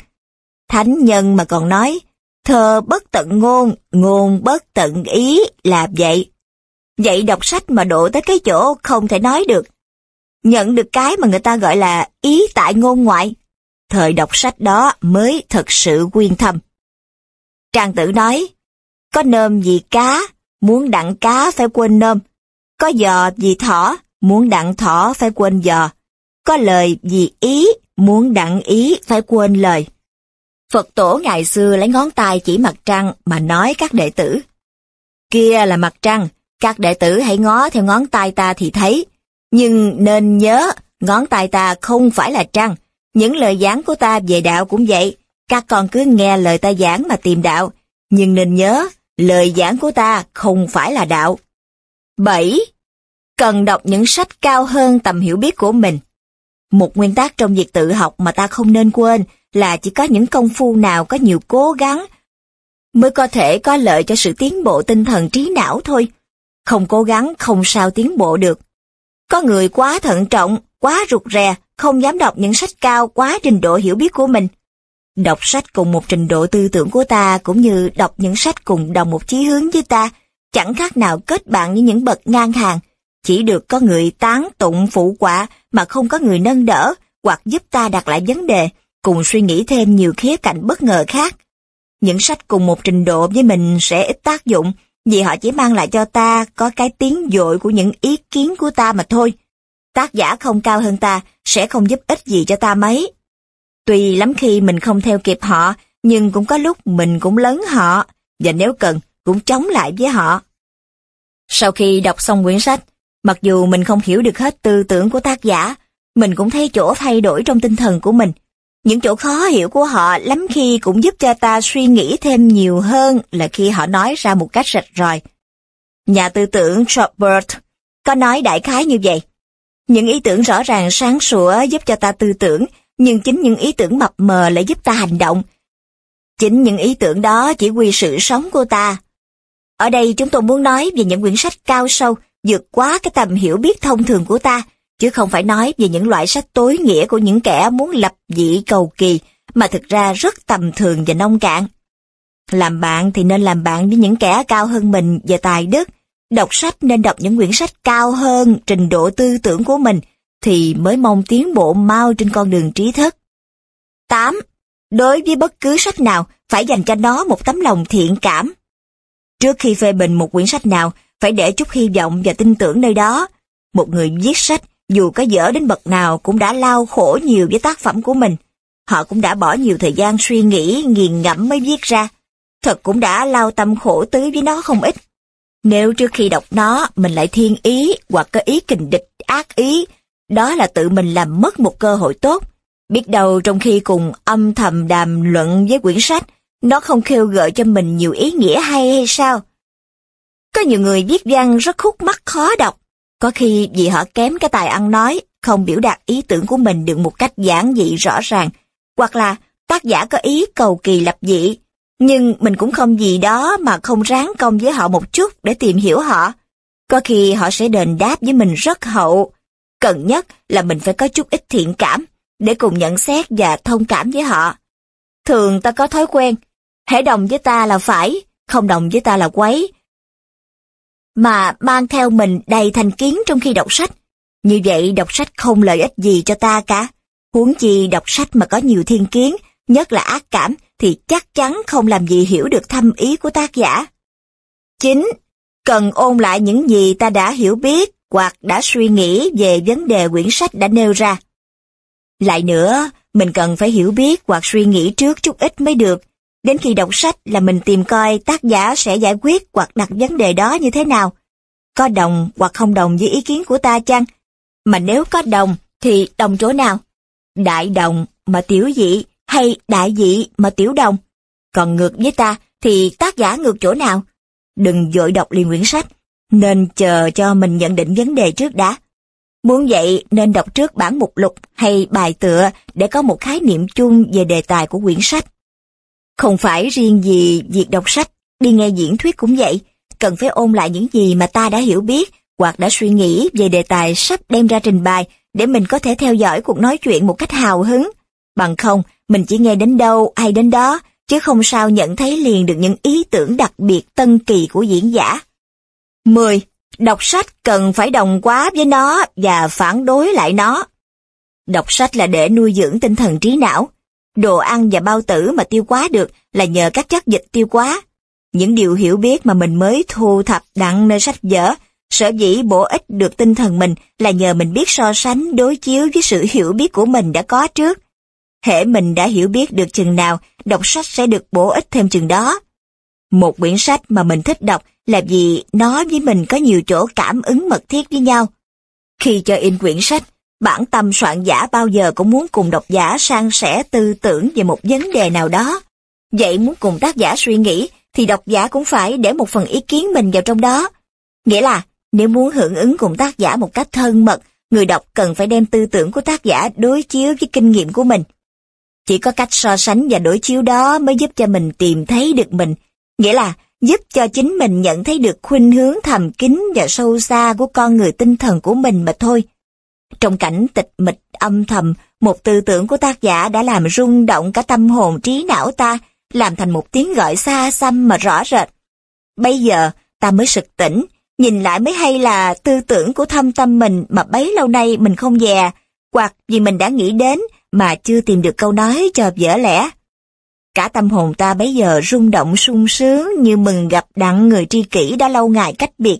Thánh nhân mà còn nói, thơ bất tận ngôn, ngôn bất tận ý là vậy. Vậy đọc sách mà độ tới cái chỗ không thể nói được. Nhận được cái mà người ta gọi là ý tại ngôn ngoại. Thời đọc sách đó mới thật sự quyên thâm. Trang tử nói, có nôm gì cá, muốn đặng cá phải quên nôm. Có giò gì thỏ, muốn đặng thỏ phải quên giò. Có lời gì ý, muốn đặng ý phải quên lời. Phật tổ ngày xưa lấy ngón tay chỉ mặt trăng mà nói các đệ tử. Kia là mặt trăng, các đệ tử hãy ngó theo ngón tay ta thì thấy. Nhưng nên nhớ, ngón tay ta không phải là trăng. Những lời giảng của ta về đạo cũng vậy. Các con cứ nghe lời ta giảng mà tìm đạo. Nhưng nên nhớ, lời giảng của ta không phải là đạo. 7. Cần đọc những sách cao hơn tầm hiểu biết của mình. Một nguyên tắc trong việc tự học mà ta không nên quên là chỉ có những công phu nào có nhiều cố gắng mới có thể có lợi cho sự tiến bộ tinh thần trí não thôi. Không cố gắng không sao tiến bộ được. Có người quá thận trọng, quá rụt rè, không dám đọc những sách cao quá trình độ hiểu biết của mình. Đọc sách cùng một trình độ tư tưởng của ta cũng như đọc những sách cùng đồng một chí hướng với ta, chẳng khác nào kết bạn với những bậc ngang hàng. Chỉ được có người tán tụng phụ quả mà không có người nâng đỡ hoặc giúp ta đặt lại vấn đề, cùng suy nghĩ thêm nhiều khía cạnh bất ngờ khác. Những sách cùng một trình độ với mình sẽ ít tác dụng vì họ chỉ mang lại cho ta có cái tiếng dội của những ý kiến của ta mà thôi. Tác giả không cao hơn ta sẽ không giúp ích gì cho ta mấy. Tuy lắm khi mình không theo kịp họ, nhưng cũng có lúc mình cũng lớn họ, và nếu cần, cũng chống lại với họ. Sau khi đọc xong quyển sách, mặc dù mình không hiểu được hết tư tưởng của tác giả, mình cũng thấy chỗ thay đổi trong tinh thần của mình. Những chỗ khó hiểu của họ lắm khi cũng giúp cho ta suy nghĩ thêm nhiều hơn là khi họ nói ra một cách rạch ròi. Nhà tư tưởng Robert có nói đại khái như vậy. Những ý tưởng rõ ràng sáng sủa giúp cho ta tư tưởng, nhưng chính những ý tưởng mập mờ lại giúp ta hành động. Chính những ý tưởng đó chỉ quy sự sống của ta. Ở đây chúng tôi muốn nói về những quyển sách cao sâu, vượt quá cái tầm hiểu biết thông thường của ta, chứ không phải nói về những loại sách tối nghĩa của những kẻ muốn lập dị cầu kỳ, mà thực ra rất tầm thường và nông cạn. Làm bạn thì nên làm bạn với những kẻ cao hơn mình về tài đức, đọc sách nên đọc những quyển sách cao hơn trình độ tư tưởng của mình, thì mới mong tiến bộ mau trên con đường trí thức. 8. Đối với bất cứ sách nào, phải dành cho nó một tấm lòng thiện cảm. Trước khi phê bình một quyển sách nào, phải để chút hy vọng và tin tưởng nơi đó. Một người viết sách, dù có dở đến bậc nào cũng đã lao khổ nhiều với tác phẩm của mình. Họ cũng đã bỏ nhiều thời gian suy nghĩ, nghiền ngẫm mới viết ra. Thật cũng đã lao tâm khổ tứ với nó không ít. Nếu trước khi đọc nó, mình lại thiên ý hoặc có ý kình địch, ác ý, đó là tự mình làm mất một cơ hội tốt. Biết đâu trong khi cùng âm thầm đàm luận với quyển sách, nó không kêu gợi cho mình nhiều ý nghĩa hay hay sao? Có nhiều người viết văn rất khúc mắc khó đọc, có khi vì họ kém cái tài ăn nói, không biểu đạt ý tưởng của mình được một cách giản dị rõ ràng, hoặc là tác giả có ý cầu kỳ lập dị, nhưng mình cũng không gì đó mà không ráng công với họ một chút để tìm hiểu họ. Có khi họ sẽ đền đáp với mình rất hậu. Cần nhất là mình phải có chút ít thiện cảm để cùng nhận xét và thông cảm với họ. Thường ta có thói quen, hãy đồng với ta là phải, không đồng với ta là quấy. Mà mang theo mình đầy thành kiến trong khi đọc sách. Như vậy đọc sách không lợi ích gì cho ta cả. Huống chi đọc sách mà có nhiều thiên kiến, nhất là ác cảm, thì chắc chắn không làm gì hiểu được thâm ý của tác giả. 9. Cần ôn lại những gì ta đã hiểu biết hoặc đã suy nghĩ về vấn đề quyển sách đã nêu ra. Lại nữa, mình cần phải hiểu biết hoặc suy nghĩ trước chút ít mới được. Đến khi đọc sách là mình tìm coi tác giả sẽ giải quyết hoặc đặt vấn đề đó như thế nào. Có đồng hoặc không đồng với ý kiến của ta chăng? Mà nếu có đồng thì đồng chỗ nào? Đại đồng mà tiểu dị hay đại dị mà tiểu đồng? Còn ngược với ta thì tác giả ngược chỗ nào? Đừng dội đọc liền quyển sách, nên chờ cho mình nhận định vấn đề trước đã. Muốn vậy nên đọc trước bản mục lục hay bài tựa để có một khái niệm chung về đề tài của quyển sách. Không phải riêng gì việc đọc sách, đi nghe diễn thuyết cũng vậy, cần phải ôn lại những gì mà ta đã hiểu biết hoặc đã suy nghĩ về đề tài sắp đem ra trình bày để mình có thể theo dõi cuộc nói chuyện một cách hào hứng. Bằng không, mình chỉ nghe đến đâu hay đến đó, chứ không sao nhận thấy liền được những ý tưởng đặc biệt tân kỳ của diễn giả. 10. Đọc sách cần phải đồng quá với nó và phản đối lại nó. Đọc sách là để nuôi dưỡng tinh thần trí não. Đồ ăn và bao tử mà tiêu hóa được là nhờ các chất dịch tiêu hóa. Những điều hiểu biết mà mình mới thu thập đặng nơi sách vở, sở dĩ bổ ích được tinh thần mình là nhờ mình biết so sánh đối chiếu với sự hiểu biết của mình đã có trước. Hệ mình đã hiểu biết được chừng nào, đọc sách sẽ được bổ ích thêm chừng đó. Một quyển sách mà mình thích đọc là vì nó với mình có nhiều chỗ cảm ứng mật thiết với nhau. Khi cho in quyển sách, bản tâm soạn giả bao giờ cũng muốn cùng độc giả sang sẻ tư tưởng về một vấn đề nào đó. Vậy muốn cùng tác giả suy nghĩ thì độc giả cũng phải để một phần ý kiến mình vào trong đó. Nghĩa là nếu muốn hưởng ứng cùng tác giả một cách thân mật, người đọc cần phải đem tư tưởng của tác giả đối chiếu với kinh nghiệm của mình. Chỉ có cách so sánh và đối chiếu đó mới giúp cho mình tìm thấy được mình. Nghĩa là giúp cho chính mình nhận thấy được khuynh hướng thầm kín và sâu xa của con người tinh thần của mình mà thôi. Trong cảnh tịch mịch âm thầm, một tư tưởng của tác giả đã làm rung động cả tâm hồn trí não ta, làm thành một tiếng gọi xa xăm mà rõ rệt. Bây giờ, ta mới sực tỉnh, nhìn lại mới hay là tư tưởng của thâm tâm mình mà bấy lâu nay mình không dè, hoặc vì mình đã nghĩ đến mà chưa tìm được câu nói cho dở lẽ. Cả tâm hồn ta bấy giờ rung động sung sướng như mừng gặp đặng người tri kỷ đã lâu ngày cách biệt.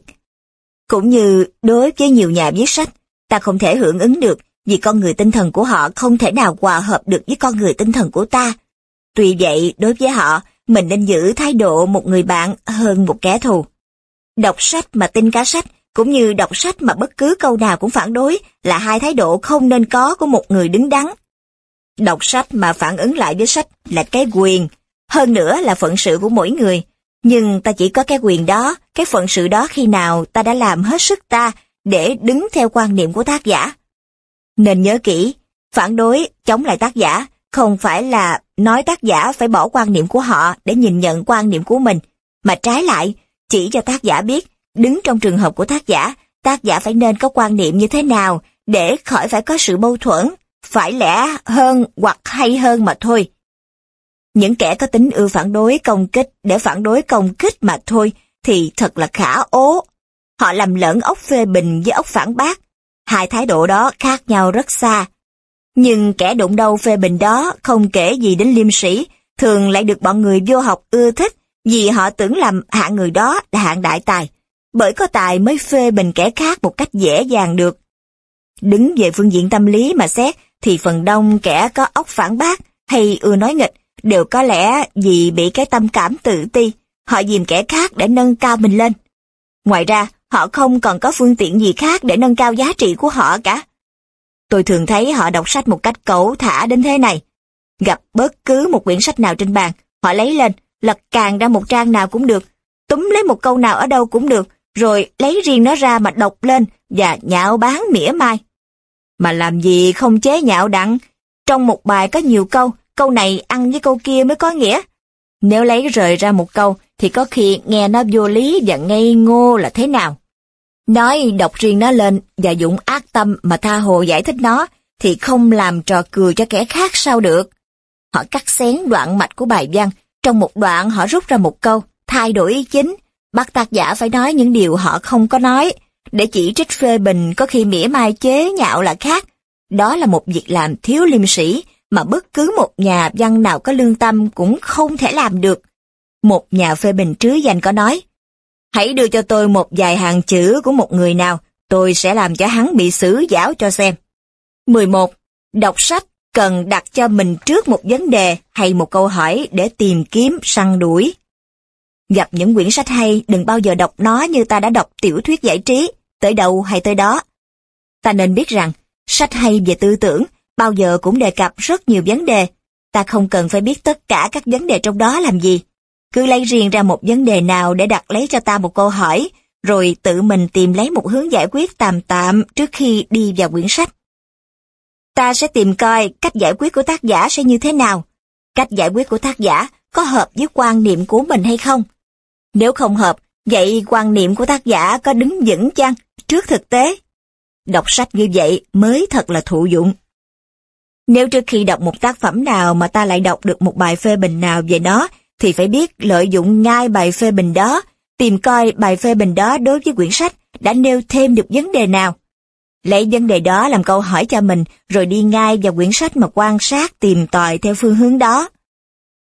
Cũng như đối với nhiều nhà viết sách, ta không thể hưởng ứng được vì con người tinh thần của họ không thể nào hòa hợp được với con người tinh thần của ta. Tuy vậy, đối với họ, mình nên giữ thái độ một người bạn hơn một kẻ thù. Đọc sách mà tin cá sách, cũng như đọc sách mà bất cứ câu nào cũng phản đối là hai thái độ không nên có của một người đứng đắn. Đọc sách mà phản ứng lại với sách là cái quyền, hơn nữa là phận sự của mỗi người. Nhưng ta chỉ có cái quyền đó, cái phận sự đó khi nào ta đã làm hết sức ta để đứng theo quan niệm của tác giả. Nên nhớ kỹ, phản đối, chống lại tác giả, không phải là nói tác giả phải bỏ quan niệm của họ để nhìn nhận quan niệm của mình, mà trái lại, chỉ cho tác giả biết, đứng trong trường hợp của tác giả, tác giả phải nên có quan niệm như thế nào để khỏi phải có sự mâu thuẫn, phải lẽ hơn hoặc hay hơn mà thôi. Những kẻ có tính ưa phản đối công kích để phản đối công kích mà thôi thì thật là khả ố. Họ làm lẫn ốc phê bình với ốc phản bác. Hai thái độ đó khác nhau rất xa. Nhưng kẻ đụng đầu phê bình đó không kể gì đến liêm sĩ, thường lại được bọn người vô học ưa thích vì họ tưởng làm hạng người đó là hạng đại tài. Bởi có tài mới phê bình kẻ khác một cách dễ dàng được. Đứng về phương diện tâm lý mà xét thì phần đông kẻ có óc phản bác hay ưa nói nghịch đều có lẽ vì bị cái tâm cảm tự ti, họ dìm kẻ khác để nâng cao mình lên. Ngoài ra, họ không còn có phương tiện gì khác để nâng cao giá trị của họ cả. Tôi thường thấy họ đọc sách một cách cẩu thả đến thế này. Gặp bất cứ một quyển sách nào trên bàn, họ lấy lên, lật càng ra một trang nào cũng được, túm lấy một câu nào ở đâu cũng được, rồi lấy riêng nó ra mà đọc lên và nhạo báng mỉa mai. Mà làm gì không chế nhạo đặng, trong một bài có nhiều câu, câu này ăn với câu kia mới có nghĩa. Nếu lấy rời ra một câu, thì có khi nghe nó vô lý và ngây ngô là thế nào. Nói đọc riêng nó lên và dụng ác tâm mà tha hồ giải thích nó, thì không làm trò cười cho kẻ khác sao được. Họ cắt xén đoạn mạch của bài văn, trong một đoạn họ rút ra một câu, thay đổi ý chính, bắt tác giả phải nói những điều họ không có nói, để chỉ trích phê bình có khi mỉa mai chế nhạo là khác. Đó là một việc làm thiếu liêm sĩ mà bất cứ một nhà văn nào có lương tâm cũng không thể làm được. Một nhà phê bình trứ danh có nói, hãy đưa cho tôi một vài hàng chữ của một người nào, tôi sẽ làm cho hắn bị xử giáo cho xem. 11. Đọc sách cần đặt cho mình trước một vấn đề hay một câu hỏi để tìm kiếm, săn đuổi. Gặp những quyển sách hay, đừng bao giờ đọc nó như ta đã đọc tiểu thuyết giải trí, tới đâu hay tới đó. Ta nên biết rằng, sách hay về tư tưởng bao giờ cũng đề cập rất nhiều vấn đề. Ta không cần phải biết tất cả các vấn đề trong đó làm gì. Cứ lấy riêng ra một vấn đề nào để đặt lấy cho ta một câu hỏi, rồi tự mình tìm lấy một hướng giải quyết tạm tạm trước khi đi vào quyển sách. Ta sẽ tìm coi cách giải quyết của tác giả sẽ như thế nào. Cách giải quyết của tác giả có hợp với quan niệm của mình hay không? Nếu không hợp, vậy quan niệm của tác giả có đứng vững chăng trước thực tế? Đọc sách như vậy mới thật là thụ dụng. Nếu trước khi đọc một tác phẩm nào mà ta lại đọc được một bài phê bình nào về nó, thì phải biết lợi dụng ngay bài phê bình đó, tìm coi bài phê bình đó đối với quyển sách đã nêu thêm được vấn đề nào. Lấy vấn đề đó làm câu hỏi cho mình, rồi đi ngay vào quyển sách mà quan sát tìm tòi theo phương hướng đó.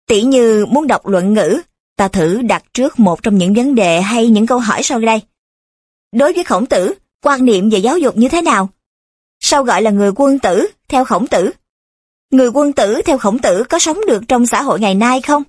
Tỷ như muốn đọc luận ngữ, ta thử đặt trước một trong những vấn đề hay những câu hỏi sau đây. Đối với khổng tử, quan niệm về giáo dục như thế nào? Sao gọi là người quân tử theo khổng tử? Người quân tử theo khổng tử có sống được trong xã hội ngày nay không?